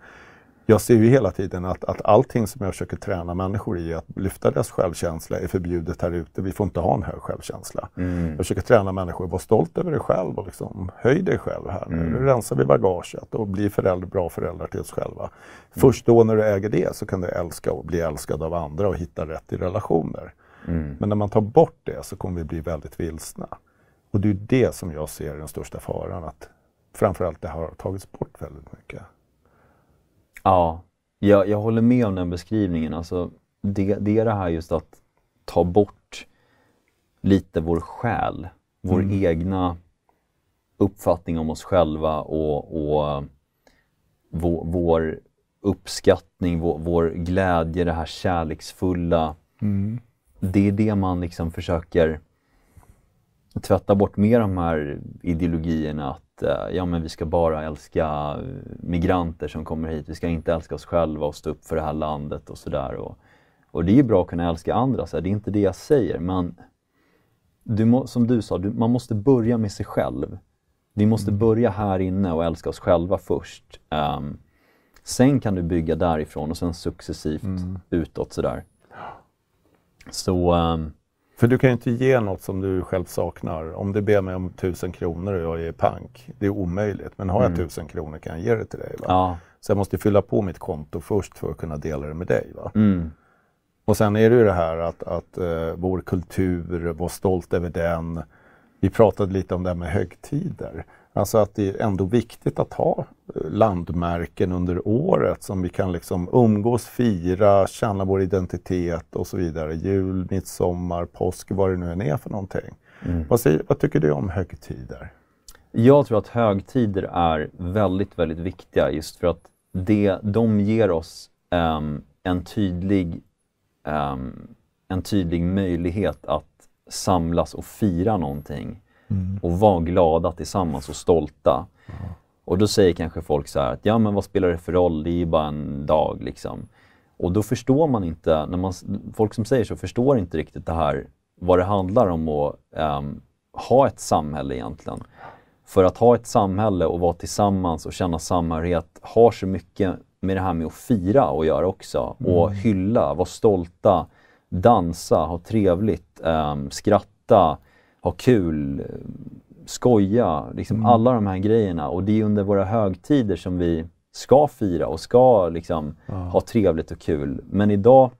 jag ser ju hela tiden att, att allting som jag försöker träna människor i, att lyfta deras självkänsla, är förbjudet här ute. Vi får inte ha en hög självkänsla. Mm. Jag försöker träna människor att vara stolt över dig själv och liksom, höj dig själv här nu. Mm. Rensar vi bagaget och bli förälder, bra föräldrar till oss själva. Mm. Först då när du äger det så kan du älska och bli älskad av andra och hitta rätt i relationer. Mm. Men när man tar bort det så kommer vi bli väldigt vilsna. Och det är det som jag ser den största faran, att framförallt det har tagits bort väldigt mycket. Ja, jag, jag håller med om den beskrivningen. Alltså, det, det är det här just att ta bort lite vår själ, vår mm. egna uppfattning om oss själva och, och vår, vår uppskattning, vår, vår, glädje, det här kärleksfulla. Mm. Det är det man liksom försöker tvätta bort med de här ideologierna att eh, ja, men vi ska bara älska migranter som kommer hit, vi ska inte älska oss själva och stå upp för det här landet och sådär. Och, och det är ju bra att kunna älska andra, så här, det är inte det jag säger, men du må, som du sa, du, man måste börja med sig själv. Vi måste mm. börja här inne och älska oss själva först. Um, sen kan du bygga därifrån och sen successivt mm. utåt sådär. Så um, För du kan ju inte ge något som du själv saknar. Om du ber mig om tusen kronor och jag är pank, det är omöjligt. Men har jag Mm. tusen kronor kan jag ge det till dig. Ja. Så jag måste fylla på mitt konto först för att kunna dela det med dig. Mm. Och sen är det ju det här att, att eh, vår kultur, var stolt över den. Vi pratade lite om det här med högtider. Alltså att det är ändå viktigt att ha eh, landmärken under året som vi kan liksom umgås, fira, känna vår identitet och så vidare. Jul, midsommar, påsk, vad det nu än är för någonting. Mm. Vad, säger, vad tycker du om högtider? Jag tror att högtider är väldigt, väldigt viktiga just för att det, de ger oss ehm, en, tydlig, ehm, en tydlig möjlighet att samlas och fira någonting och vara glada tillsammans och stolta. Och då säger kanske folk så här att ja men vad spelar det för roll, det är ju bara en dag liksom. Och då förstår man inte, när man, folk som säger så förstår inte riktigt det här, vad det handlar om att ehm, ha ett samhälle egentligen. För att ha ett samhälle och vara tillsammans och känna samhörighet har så mycket med det här med att fira att göra också. Och hylla, vara stolta, dansa, ha trevligt, ehm, skratta, ha kul, skoja. Liksom alla de här grejerna. Och det är under våra högtider som vi ska fira och ska liksom ha trevligt och kul. Men idag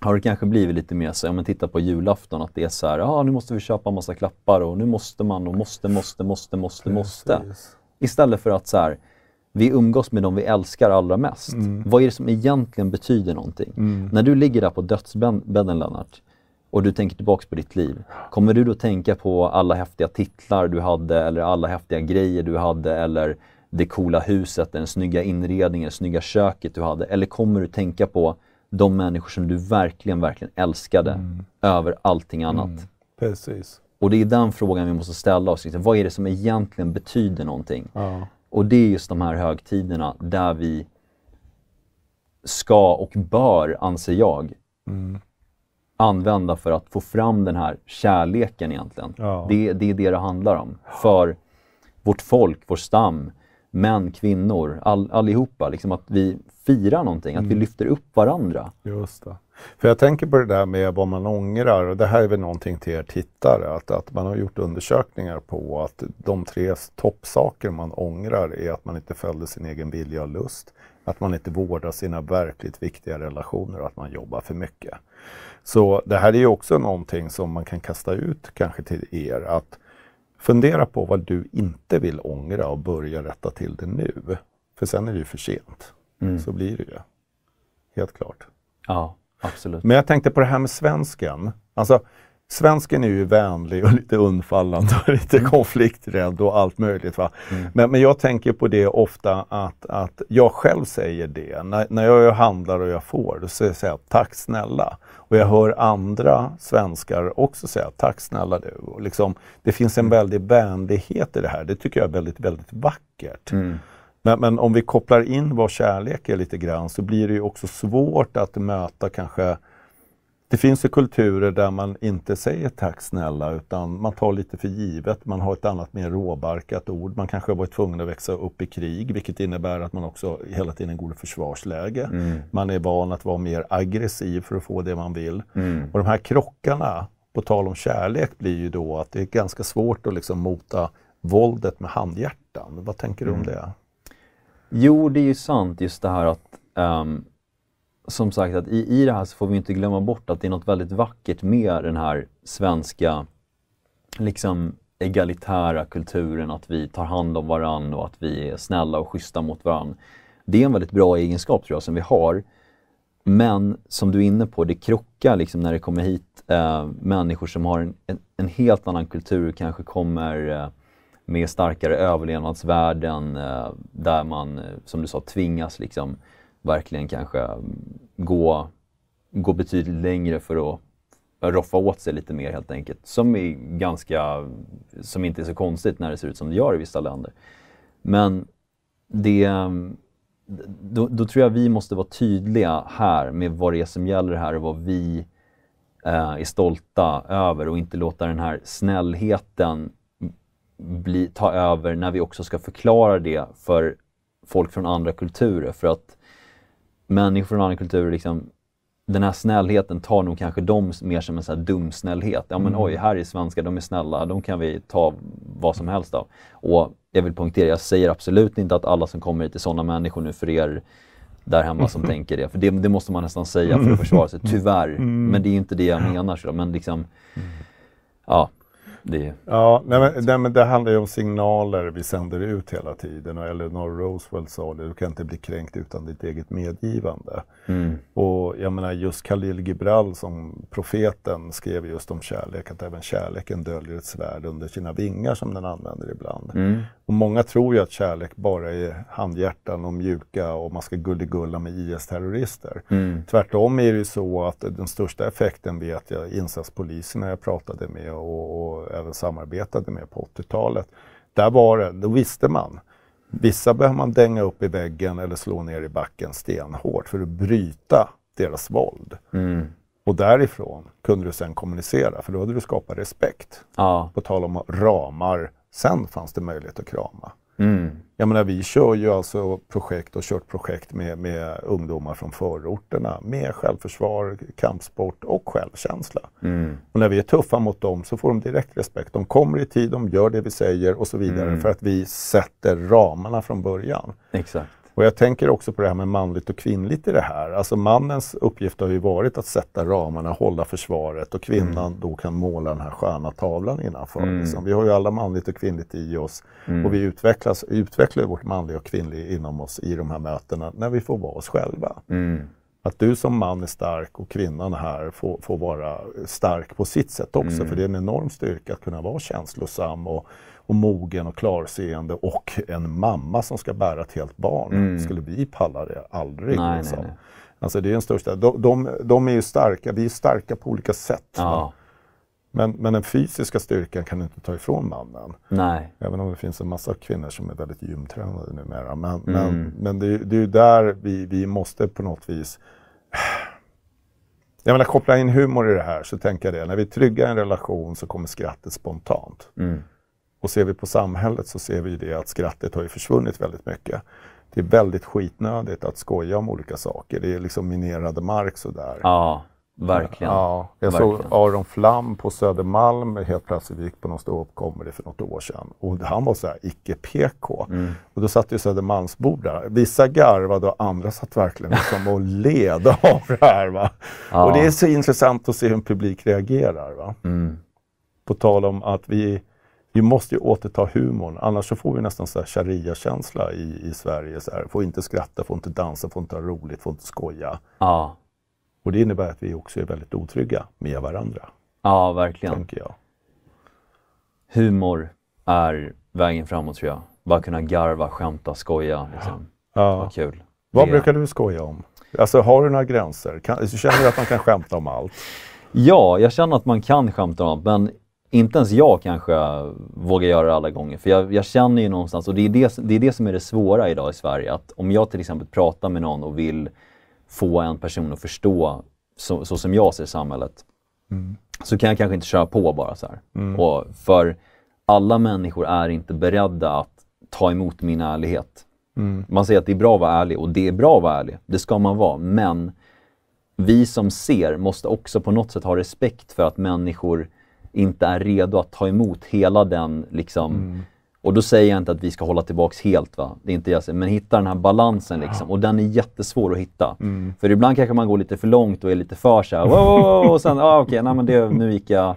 har det kanske blivit lite mer så, om man tittar på julafton, att det är så här, ja nu måste vi köpa massa klappar och nu måste man och måste, måste, måste, måste, måste. Precis. Istället för att så här, vi umgås med de vi älskar allra mest. Mm. Vad är det som egentligen betyder någonting? När du ligger där på dödsbädden Lennart och du tänker tillbaks på ditt liv. Kommer du då tänka på alla häftiga titlar du hade eller alla häftiga grejer du hade eller det coola huset, den snygga inredningen, det snygga köket du hade? Eller kommer du tänka på de människor som du verkligen, verkligen älskade över allting annat? Precis. Och det är den frågan vi måste ställa oss. Liksom, vad är det som egentligen betyder någonting? Ja. Och det är just de här högtiderna där vi ska och bör, anser jag, Mm. Använda för att få fram den här kärleken egentligen. Ja. Det, det är det det handlar om. För vårt folk, vår stam, män, kvinnor, all, allihopa. Liksom att vi firar någonting, att vi lyfter upp varandra. Just det. För jag tänker på det där med vad man ångrar och det här är väl någonting till er tittare att, att man har gjort undersökningar på att de tre toppsaker man ångrar är att man inte följde sin egen vilja och lust, att man inte vårdar sina verkligt viktiga relationer och att man jobbar för mycket. Så det här är ju också någonting som man kan kasta ut kanske till er att fundera på vad du inte vill ångra och börja rätta till det nu. För sen är det ju för sent. Så blir det ju. Helt klart. Ja, absolut. Men jag tänkte på det här med svensken. Alltså, svensken är ju vänlig och lite undfallande och lite konflikträdd och allt möjligt. Va? Men, men jag tänker på det ofta att, att jag själv säger det. När, när jag handlar och jag får, då säger jag tack snälla. Och jag hör andra svenskar också säga tack snälla du. Och liksom, det finns en väldig vänlighet i det här. Det tycker jag är väldigt, väldigt vackert. Mm. Men, men om vi kopplar in vad kärlek är lite grann så blir det ju också svårt att möta kanske det finns ju kulturer där man inte säger tack snälla utan man tar lite för givet. Man har ett annat mer råbarkat ord. Man kanske har varit tvungen att växa upp i krig vilket innebär att man också hela tiden går i försvarsläge. Man är van att vara mer aggressiv för att få det man vill. Och de här krockarna, på tal om kärlek, blir ju då att det är ganska svårt att liksom mota våldet med handhjärtan. Vad tänker du om det? Jo, det är ju sant just det här att ehm, som sagt att i, i det här så får vi inte glömma bort att det är något väldigt vackert med den här svenska liksom egalitära kulturen, att vi tar hand om varann och att vi är snälla och schyssta mot varann. Det är en väldigt bra egenskap tror jag som vi har. Men som du är inne på, det krockar liksom när det kommer hit eh, människor som har en, en, en helt annan kultur, kanske kommer eh, med starkare överlevnadsvärden eh, där man, eh, som du sa, tvingas liksom verkligen kanske mm, gå, gå betydligt längre för att roffa åt sig lite mer helt enkelt. Som är ganska, som inte är så konstigt när det ser ut som det gör i vissa länder. Men det, mm, då, då tror jag vi måste vara tydliga här med vad det är som gäller här och vad vi eh, är stolta över och inte låta den här snällheten mm, bli, ta över när vi också ska förklara det för folk från andra kulturer. För att människor från andra kulturer liksom den här snällheten tar nog kanske de mer som en så här dum snällhet. Ja men Mm. oj, här är svenskar, de är snälla, de kan vi ta vad som helst av. Och jag vill poängtera, jag säger absolut inte att alla som kommer hit är sådana människor nu för er där hemma som tänker det. För det, det måste man nästan säga för att försvara sig, tyvärr. Men det är inte det jag menar. Så, men liksom, ja, det. Ja, nej men, nej, men det handlar ju om signaler vi sänder ut hela tiden. Och Eleanor Roosevelt sa det, du kan inte bli kränkt utan ditt eget medgivande. Mm. Och jag menar just Khalil Gibral som profeten skrev just om kärlek, att även kärleken döljer ett svärd under sina vingar som den använder ibland. Mm. Och många tror ju att kärlek bara är handhjärtan och mjuka och man ska gulligulla med IS-terrorister. Mm. Tvärtom är det ju så att den största effekten vet jag insatspoliserna jag pratade med och, och även samarbetade med på 80-talet. Där var det, då visste man. Vissa behöver man dänga upp i väggen eller slå ner i backen stenhårt för att bryta deras våld. Mm. Och därifrån kunde du sen kommunicera för då hade du skapat respekt. Ja. På tal om ramar, sen fanns det möjlighet att krama. Mm. Jag menar, vi kör ju alltså projekt och kört projekt med, med ungdomar från förorterna med självförsvar, kampsport och självkänsla. Mm. Och när vi är tuffa mot dem så får de direkt respekt. De kommer i tid, de gör det vi säger och så vidare Mm. för att vi sätter ramarna från början. Exakt. Och jag tänker också på det här med manligt och kvinnligt i det här. Alltså mannens uppgift har ju varit att sätta ramarna, hålla försvaret och kvinnan då kan måla den här sköna tavlan innanför. Mm. Liksom. Vi har ju alla manligt och kvinnligt i oss Mm. och vi utvecklas, utvecklar vårt manliga och kvinnliga inom oss i de här mötena när vi får vara oss själva. Mm. Att du som man är stark och kvinnan här får, får vara stark på sitt sätt också. Mm. För det är en enorm styrka att kunna vara känslosam och, och mogen och klarseende och en mamma som ska bära ett helt barn. Mm. Skulle vi palla det? Aldrig. Nej, liksom. nej, nej. Alltså det är den största. De, de, de är ju starka, vi är starka på olika sätt. Ja. Men, men den fysiska styrkan kan du inte ta ifrån mannen. Nej. Även om det finns en massa kvinnor som är väldigt gymtränade numera. Men, Mm. men, men det, är- det är ju där vi, vi måste på något vis jag menar, koppla in humor i det här så tänker jag det. När vi tryggar en relation så kommer skrattet spontant. Mm. Och ser vi på samhället så ser vi det att skrattet har ju försvunnit väldigt mycket. Det är väldigt skitnödigt att skoja om olika saker. Det är liksom minerade mark sådär. Ja, verkligen. Ja, jag Verkligen. såg Aron Flam på Södermalm helt plötsligt gick på någon ståuppkomedy för något år sedan. Och han var så här icke-PK. Mm. Och då satt ju Södermalmsbor där. Vissa garvade och andra satt verkligen liksom och led av det här. Va? Ja. Och det är så intressant att se hur en publik reagerar. Va? Mm. På tal om att vi, vi måste ju återta humorn. Annars så får vi nästan så här sharia-känsla i, i Sverige. Så här. Får inte skratta, får inte dansa, får inte ha roligt, får inte skoja. Ja. Och det innebär att vi också är väldigt otrygga med varandra, ja, verkligen. tänker jag. Humor är vägen framåt tror jag. Bara kunna garva, skämta, skoja. Liksom. Ja. Vad kul. Vad Det- brukar du skoja om? Alltså har du några gränser? Kan, så känner du att man kan skämta om allt? Ja, jag känner att man kan skämta om allt, men inte ens jag kanske vågar göra det alla gånger. För jag, jag känner ju någonstans, och det är det, det är det som är det svåra idag i Sverige, att om jag till exempel pratar med någon och vill få en person att förstå så, så som jag ser samhället, så kan jag kanske inte köra på bara så här. Och för alla människor är inte beredda att ta emot min ärlighet. Man säger att det är bra att vara ärlig och det är bra att vara ärlig. Det ska man vara. Men vi som ser måste också på något sätt ha respekt för att människor inte är redo att ta emot hela den liksom och då säger jag inte att vi ska hålla tillbaks helt, va? det är inte jag säger, men hitta den här balansen liksom. Och den är jättesvår att hitta. För ibland kanske man går lite för långt och är lite för så här, wow, och sen, ah, okej, nej men det, nu gick jag,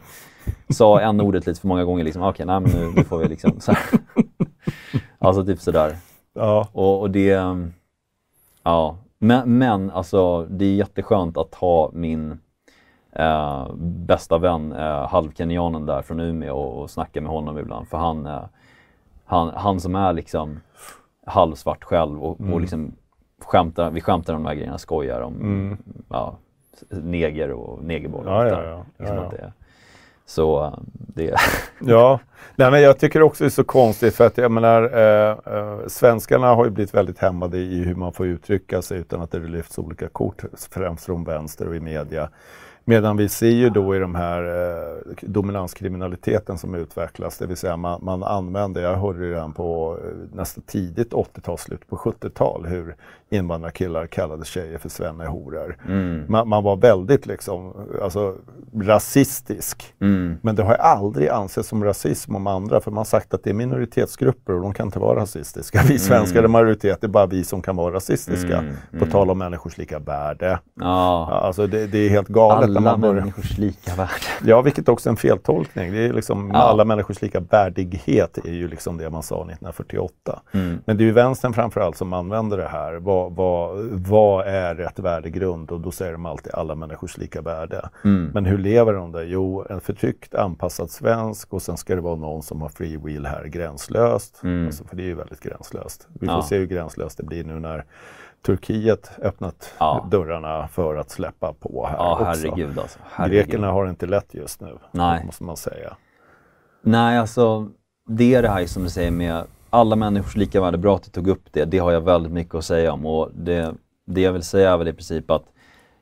sa en ordet lite för många gånger liksom, okej, nej men nu, nu får vi liksom, så här. Alltså typ sådär. Ja. Och, och det, ja, men, men alltså det är jätteskönt att ha min eh, bästa vän, eh, halvkenyanen där från Umeå och, och snacka med honom ibland. För han, eh, han, han som är liksom halvsvart själv och, och liksom skämtar, vi skämtar om de här grejerna, skojar om ja, neger och negerboll. och Ja, ja. Liksom det, så eh, det, Ja, Nej, men jag tycker också det är så konstigt för att jag menar, eh, eh, svenskarna har ju blivit väldigt hämmade i hur man får uttrycka sig utan att det lyfts olika kort, främst från vänster och i media. Medan vi ser ju då i de här eh, dominanskriminaliteten som utvecklas, det vill säga man, man använder, jag hörde redan på eh, nästan tidigt 80-tal, slut på 70-tal, hur invandrarkillar kallade tjejer för svennehoror. Mm. Man, man, var väldigt liksom, alltså rasistisk. Mm. Men det har aldrig ansetts som rasism om andra, för man har sagt att det är minoritetsgrupper och de kan inte vara rasistiska. Vi svenskar mm. är majoritet, det är bara vi som kan vara rasistiska. Mm. På mm. tal om människors lika värde. Ja. Alltså det, det är helt galet. Alla när man börjar... människors lika värde. Ja, vilket också är en feltolkning. Det är liksom, ja. Alla människors lika värdighet är ju liksom det man sa 1948. Mm. Men det är ju vänstern framförallt som använder det här. Vad, vad, vad är rätt värdegrund? Och då säger de alltid alla människors lika värde. Mm. Men hur lever de det? Jo, en förtryckt anpassad svensk och sen ska det vara någon som har free will här gränslöst. Mm. Alltså, för det är ju väldigt gränslöst. Vi får ja. se hur gränslöst det blir nu när Turkiet öppnat ja. dörrarna för att släppa på här ja, herregud också. Alltså. Herregud. Grekerna har det inte lätt just nu, Nej. måste man säga. Nej, alltså det är det här som du säger med alla människors lika värde. Bra att du tog upp det. Det har jag väldigt mycket att säga om. Och det, det jag vill säga är väl i princip att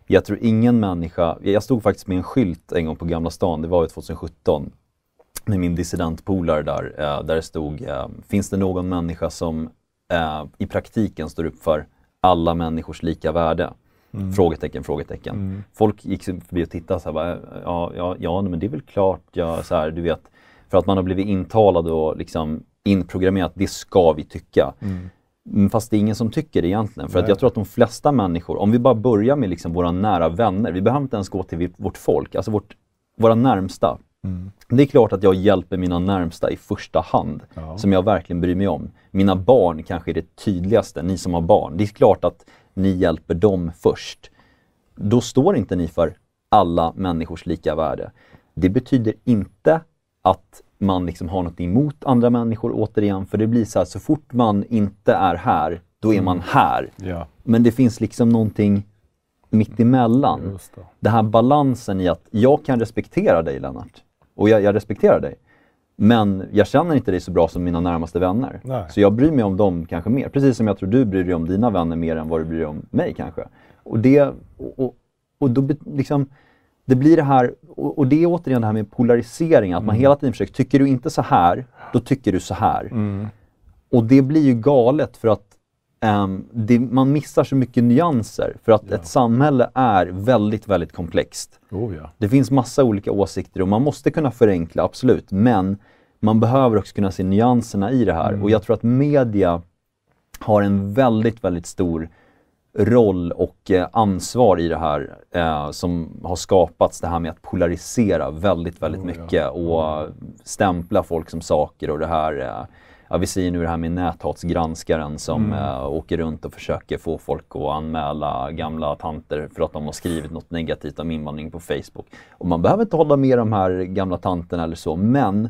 jag tror ingen människa... Jag stod faktiskt med en skylt en gång på Gamla stan, det var ju 2017, med min dissidentpolare där, eh, där det stod eh, Finns det någon människa som eh, i praktiken står upp för alla människors lika värde? Mm. Frågetecken, frågetecken. Mm. Folk gick förbi och tittade så här, ja, ja, ja, men det är väl klart, ja, så här, du vet. För att man har blivit intalad och liksom inprogrammerat, det ska vi tycka. Mm. mm. Fast det är ingen som tycker det egentligen. För att jag tror att de flesta människor, om vi bara börjar med liksom våra nära vänner, vi behöver inte ens gå till vårt folk, alltså vårt, våra närmsta. Mm. Det är klart att jag hjälper mina närmsta i första hand, ja. som jag verkligen bryr mig om. Mina barn kanske är det tydligaste, ni som har barn. Det är klart att ni hjälper dem först. Då står inte ni för alla människors lika värde. Det betyder inte att man liksom har något emot andra människor återigen, för det blir så här, så fort man inte är här, då är man mm. här. Ja. Men det finns liksom någonting mittemellan. Det. det här balansen i att jag kan respektera dig Lennart, och jag, jag, respekterar dig. Men jag känner inte dig så bra som mina närmaste vänner. Nej. Så jag bryr mig om dem kanske mer. Precis som jag tror du bryr dig om dina vänner mer än vad du bryr dig om mig kanske. Och det, och, och, och då liksom, det blir det här, och det är återigen det här med polarisering, att man mm. hela tiden försöker, tycker du inte så här, då tycker du så här. Mm. Och det blir ju galet för att um, det, man missar så mycket nyanser. För att ja. ett samhälle är väldigt, väldigt komplext. Oh, ja. Det finns massa olika åsikter och man måste kunna förenkla, absolut. Men man behöver också kunna se nyanserna i det här. Mm. Och jag tror att media har en väldigt, väldigt stor roll och eh, ansvar i det här eh, som har skapats, det här med att polarisera väldigt, väldigt oh, mycket ja. och stämpla folk som saker och det här eh, Ja, vi ser nu det här med näthatsgranskaren som mm. äh, åker runt och försöker få folk att anmäla gamla tanter för att de har skrivit något negativt om invandring på Facebook. Och man behöver inte hålla med de här gamla tanterna eller så, men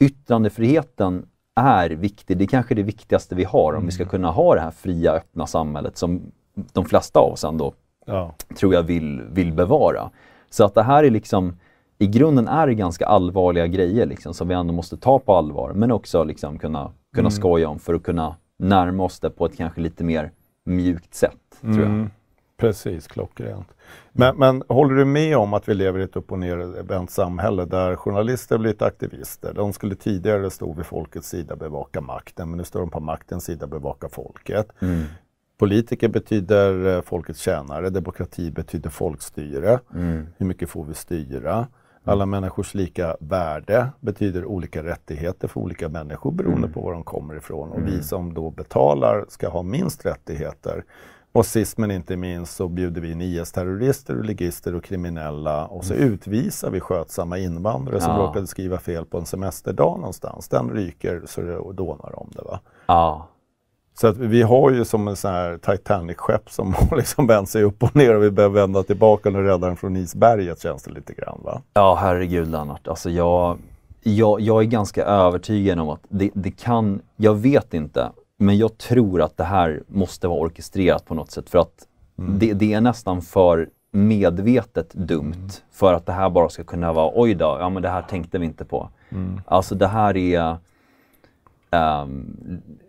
yttrandefriheten är viktig. Det är kanske det viktigaste vi har om vi ska mm. kunna ha det här fria, öppna samhället som de flesta av oss ändå ja. tror jag vill, vill bevara. Så att det här är liksom, i grunden är det ganska allvarliga grejer liksom, som vi ändå måste ta på allvar, men också liksom kunna, kunna mm. skoja om för att kunna närma oss det på ett kanske lite mer mjukt sätt. Mm. tror jag. Mm. Precis, klockrent. Men, men, håller du med om att vi lever i ett upp och nervänt samhälle där journalister blivit aktivister? De skulle tidigare stå vid folkets sida bevaka makten, men nu står de på maktens sida bevaka folket. Mm. Politiker betyder eh, folkets tjänare, demokrati betyder folkstyre. Mm. Hur mycket får vi styra? Mm. Alla människors lika värde betyder olika rättigheter för olika människor beroende mm. på var de kommer ifrån. Och vi mm. som då betalar ska ha minst rättigheter. Och sist men inte minst så bjuder vi in IS-terrorister, ligister och kriminella och så mm. utvisar vi skötsamma invandrare som ja. råkade skriva fel på en semesterdag någonstans. Den ryker så det dånar om det. Va? Ja. Så att vi har ju som en sån här Titanic-skepp som har liksom vänt sig upp och ner och vi behöver vända tillbaka och rädda den från isberget känns det lite grann va? Ja herregud Lennart, alltså jag, jag, jag är ganska övertygad om att det, det kan, jag vet inte, men jag tror att det här måste vara orkestrerat på något sätt för att mm. det, det, är nästan för medvetet dumt mm. för att det här bara ska kunna vara oj då, ja men det här tänkte vi inte på. Mm. Alltså det här är um,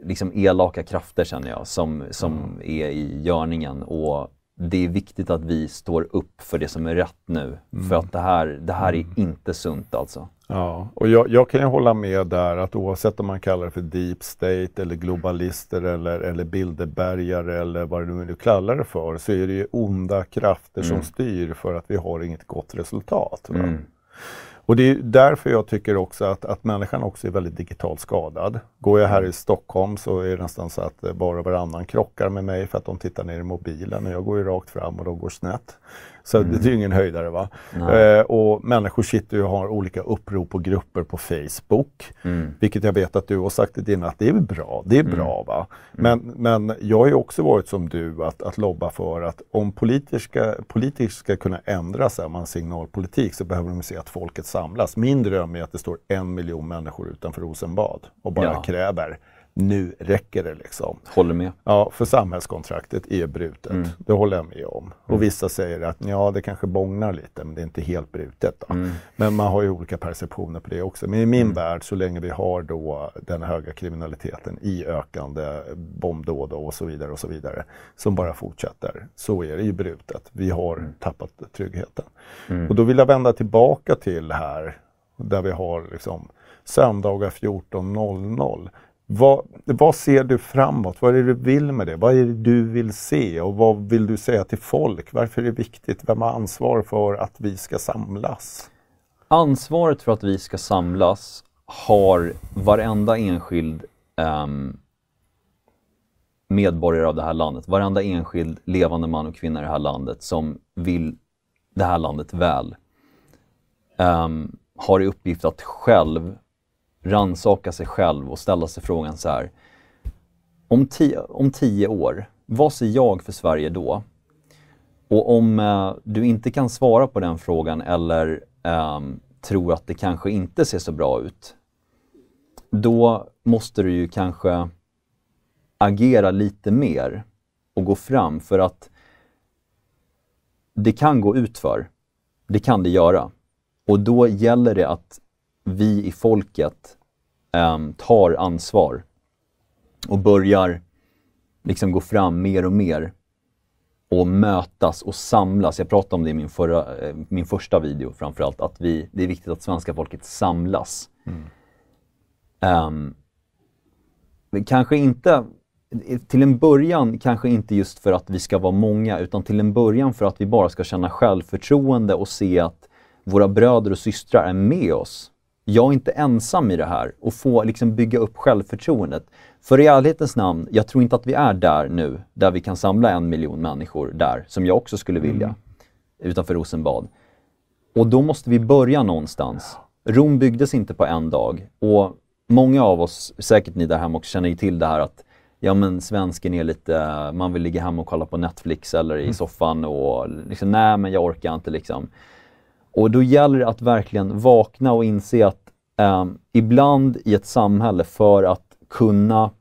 liksom elaka krafter känner jag som, som mm. är i görningen och det är viktigt att vi står upp för det som är rätt nu. Mm. För att det här, det här är inte sunt alltså. Ja, och jag, jag kan ju hålla med där att oavsett om man kallar det för deep state eller globalister eller, eller bilderbergare eller vad du nu kallar det för så är det ju onda krafter som styr för att vi har inget gott resultat. Och det är därför jag tycker också att, att människan också är väldigt digitalt skadad. Går jag här i Stockholm så är det nästan så att var och varannan krockar med mig för att de tittar ner i mobilen och jag går ju rakt fram och de går snett. Så det är ju ingen höjdare. va. Eh, och människor sitter ju och har olika upprop och grupper på Facebook. Vilket jag vet att du har sagt i dina att det är bra. Det är bra va. Men, men jag har ju också varit som du att, att lobba för att om politiska, politiker ska kunna ändra sig, om man signalpolitik, så behöver de se att folket samlas. Min dröm är att det står en miljon människor utanför Rosenbad och bara Ja. kräver nu räcker det liksom. Håller med. Ja, för samhällskontraktet är brutet. Mm. Det håller jag med om. Och vissa säger att ja, det kanske bångnar lite, men det är inte helt brutet. Mm. Men man har ju olika perceptioner på det också. Men i min värld, så länge vi har då den höga kriminaliteten i ökande bombdåd och så vidare och så vidare, som bara fortsätter, så är det ju brutet. Vi har Mm. tappat tryggheten. Och då vill jag vända tillbaka till här, där vi har liksom söndagar 14.00. Vad, vad ser du framåt? Vad är det du vill med det? Vad är det du vill se? Och vad vill du säga till folk? Varför är det viktigt? Vem har ansvar för att vi ska samlas? Ansvaret för att vi ska samlas har varenda enskild ehm, medborgare av det här landet, varenda enskild levande man och kvinna i det här landet som vill det här landet väl, ehm, har i uppgift att själv ransaka sig själv och ställa sig frågan så här. Om tio, om tio år, vad ser jag för Sverige då? Och om eh, du inte kan svara på den frågan eller eh, tror att det kanske inte ser så bra ut, då måste du ju kanske agera lite mer och gå fram för att det kan gå utför. Det kan det göra. Och då gäller det att vi i folket ehm, tar ansvar och börjar liksom gå fram mer och mer och mötas och samlas. Jag pratade om det i min, förra, eh, min första video framförallt, att vi, det är viktigt att svenska folket samlas. Ehm, men kanske inte, till en början kanske inte just för att vi ska vara många, utan till en början för att vi bara ska känna självförtroende och se att våra bröder och systrar är med oss. Jag är inte ensam i det här och få liksom bygga upp självförtroendet. För i ärlighetens namn, jag tror inte att vi är där nu, där vi kan samla en miljon människor där, som jag också skulle vilja, utanför Rosenbad. Och då måste vi börja någonstans. Rom byggdes inte på en dag och många av oss, säkert ni där hemma också, känner ju till det här att ja men svensken är lite, man vill ligga hemma och kolla på Netflix eller i soffan och liksom, nej men jag orkar inte liksom. Och då gäller det att verkligen vakna och inse att eh, ibland i ett samhälle för att kunna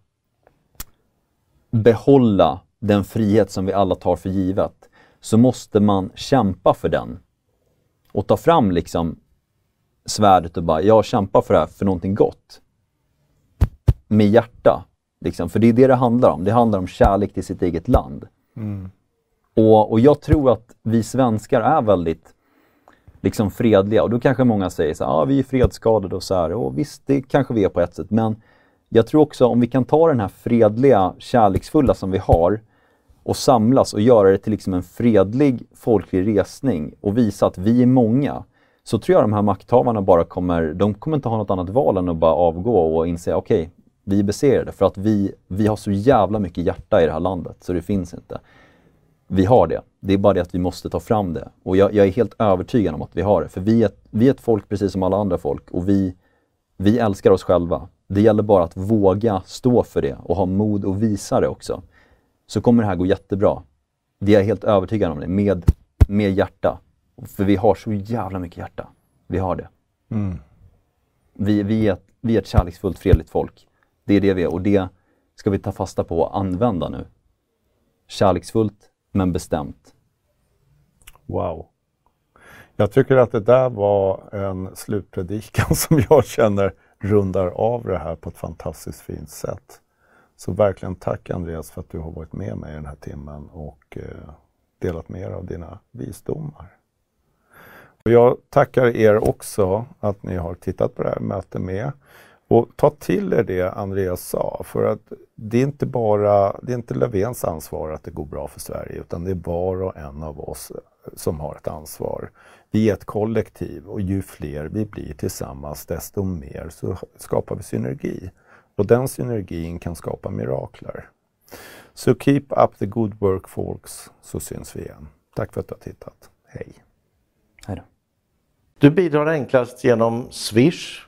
behålla den frihet som vi alla tar för givet så måste man kämpa för den. Och ta fram liksom svärdet och bara, jag kämpar för det här, för någonting gott. Med hjärta. Liksom. För det är det det handlar om. Det handlar om kärlek till sitt eget land. Och, och jag tror att vi svenskar är väldigt liksom fredliga. Och då kanske många säger så här, ah, vi är fredsskadade och så här. Och visst, det kanske vi är på ett sätt. Men jag tror också om vi kan ta den här fredliga, kärleksfulla som vi har och samlas och göra det till liksom en fredlig folklig resning och visa att vi är många. Så tror jag de här makthavarna bara kommer, de kommer inte ha något annat val än att bara avgå och inse, okej, vi är besegrade för att vi, vi har så jävla mycket hjärta i det här landet så det finns inte. Vi har det. Det är bara det att vi måste ta fram det. Och jag, jag är helt övertygad om att vi har det. För vi är, vi är ett folk precis som alla andra folk och vi, vi älskar oss själva. Det gäller bara att våga stå för det och ha mod och visa det också. Så kommer det här gå jättebra. Det är jag helt övertygad om det, med, med hjärta. För vi har så jävla mycket hjärta. Vi har det. Vi, vi, är ett, vi är ett kärleksfullt, fredligt folk. Det är det vi är och det ska vi ta fasta på och använda nu. Kärleksfullt, men bestämt. Wow. Jag tycker att det där var en slutpredikan som jag känner rundar av det här på ett fantastiskt fint sätt. Så verkligen tack Andreas för att du har varit med mig den här timmen och eh, delat med er av dina visdomar. Och jag tackar er också att ni har tittat på det här mötet med. Och ta till er det Andreas sa, för att det är inte bara, det är inte Löfvens ansvar att det går bra för Sverige, utan det är var och en av oss som har ett ansvar. Vi är ett kollektiv och ju fler vi blir tillsammans, desto mer så skapar vi synergi. Och den synergin kan skapa mirakler. Så keep up the good work folks, så syns vi igen. Tack för att du har tittat. Hej! Hej då. Du bidrar enklast genom Swish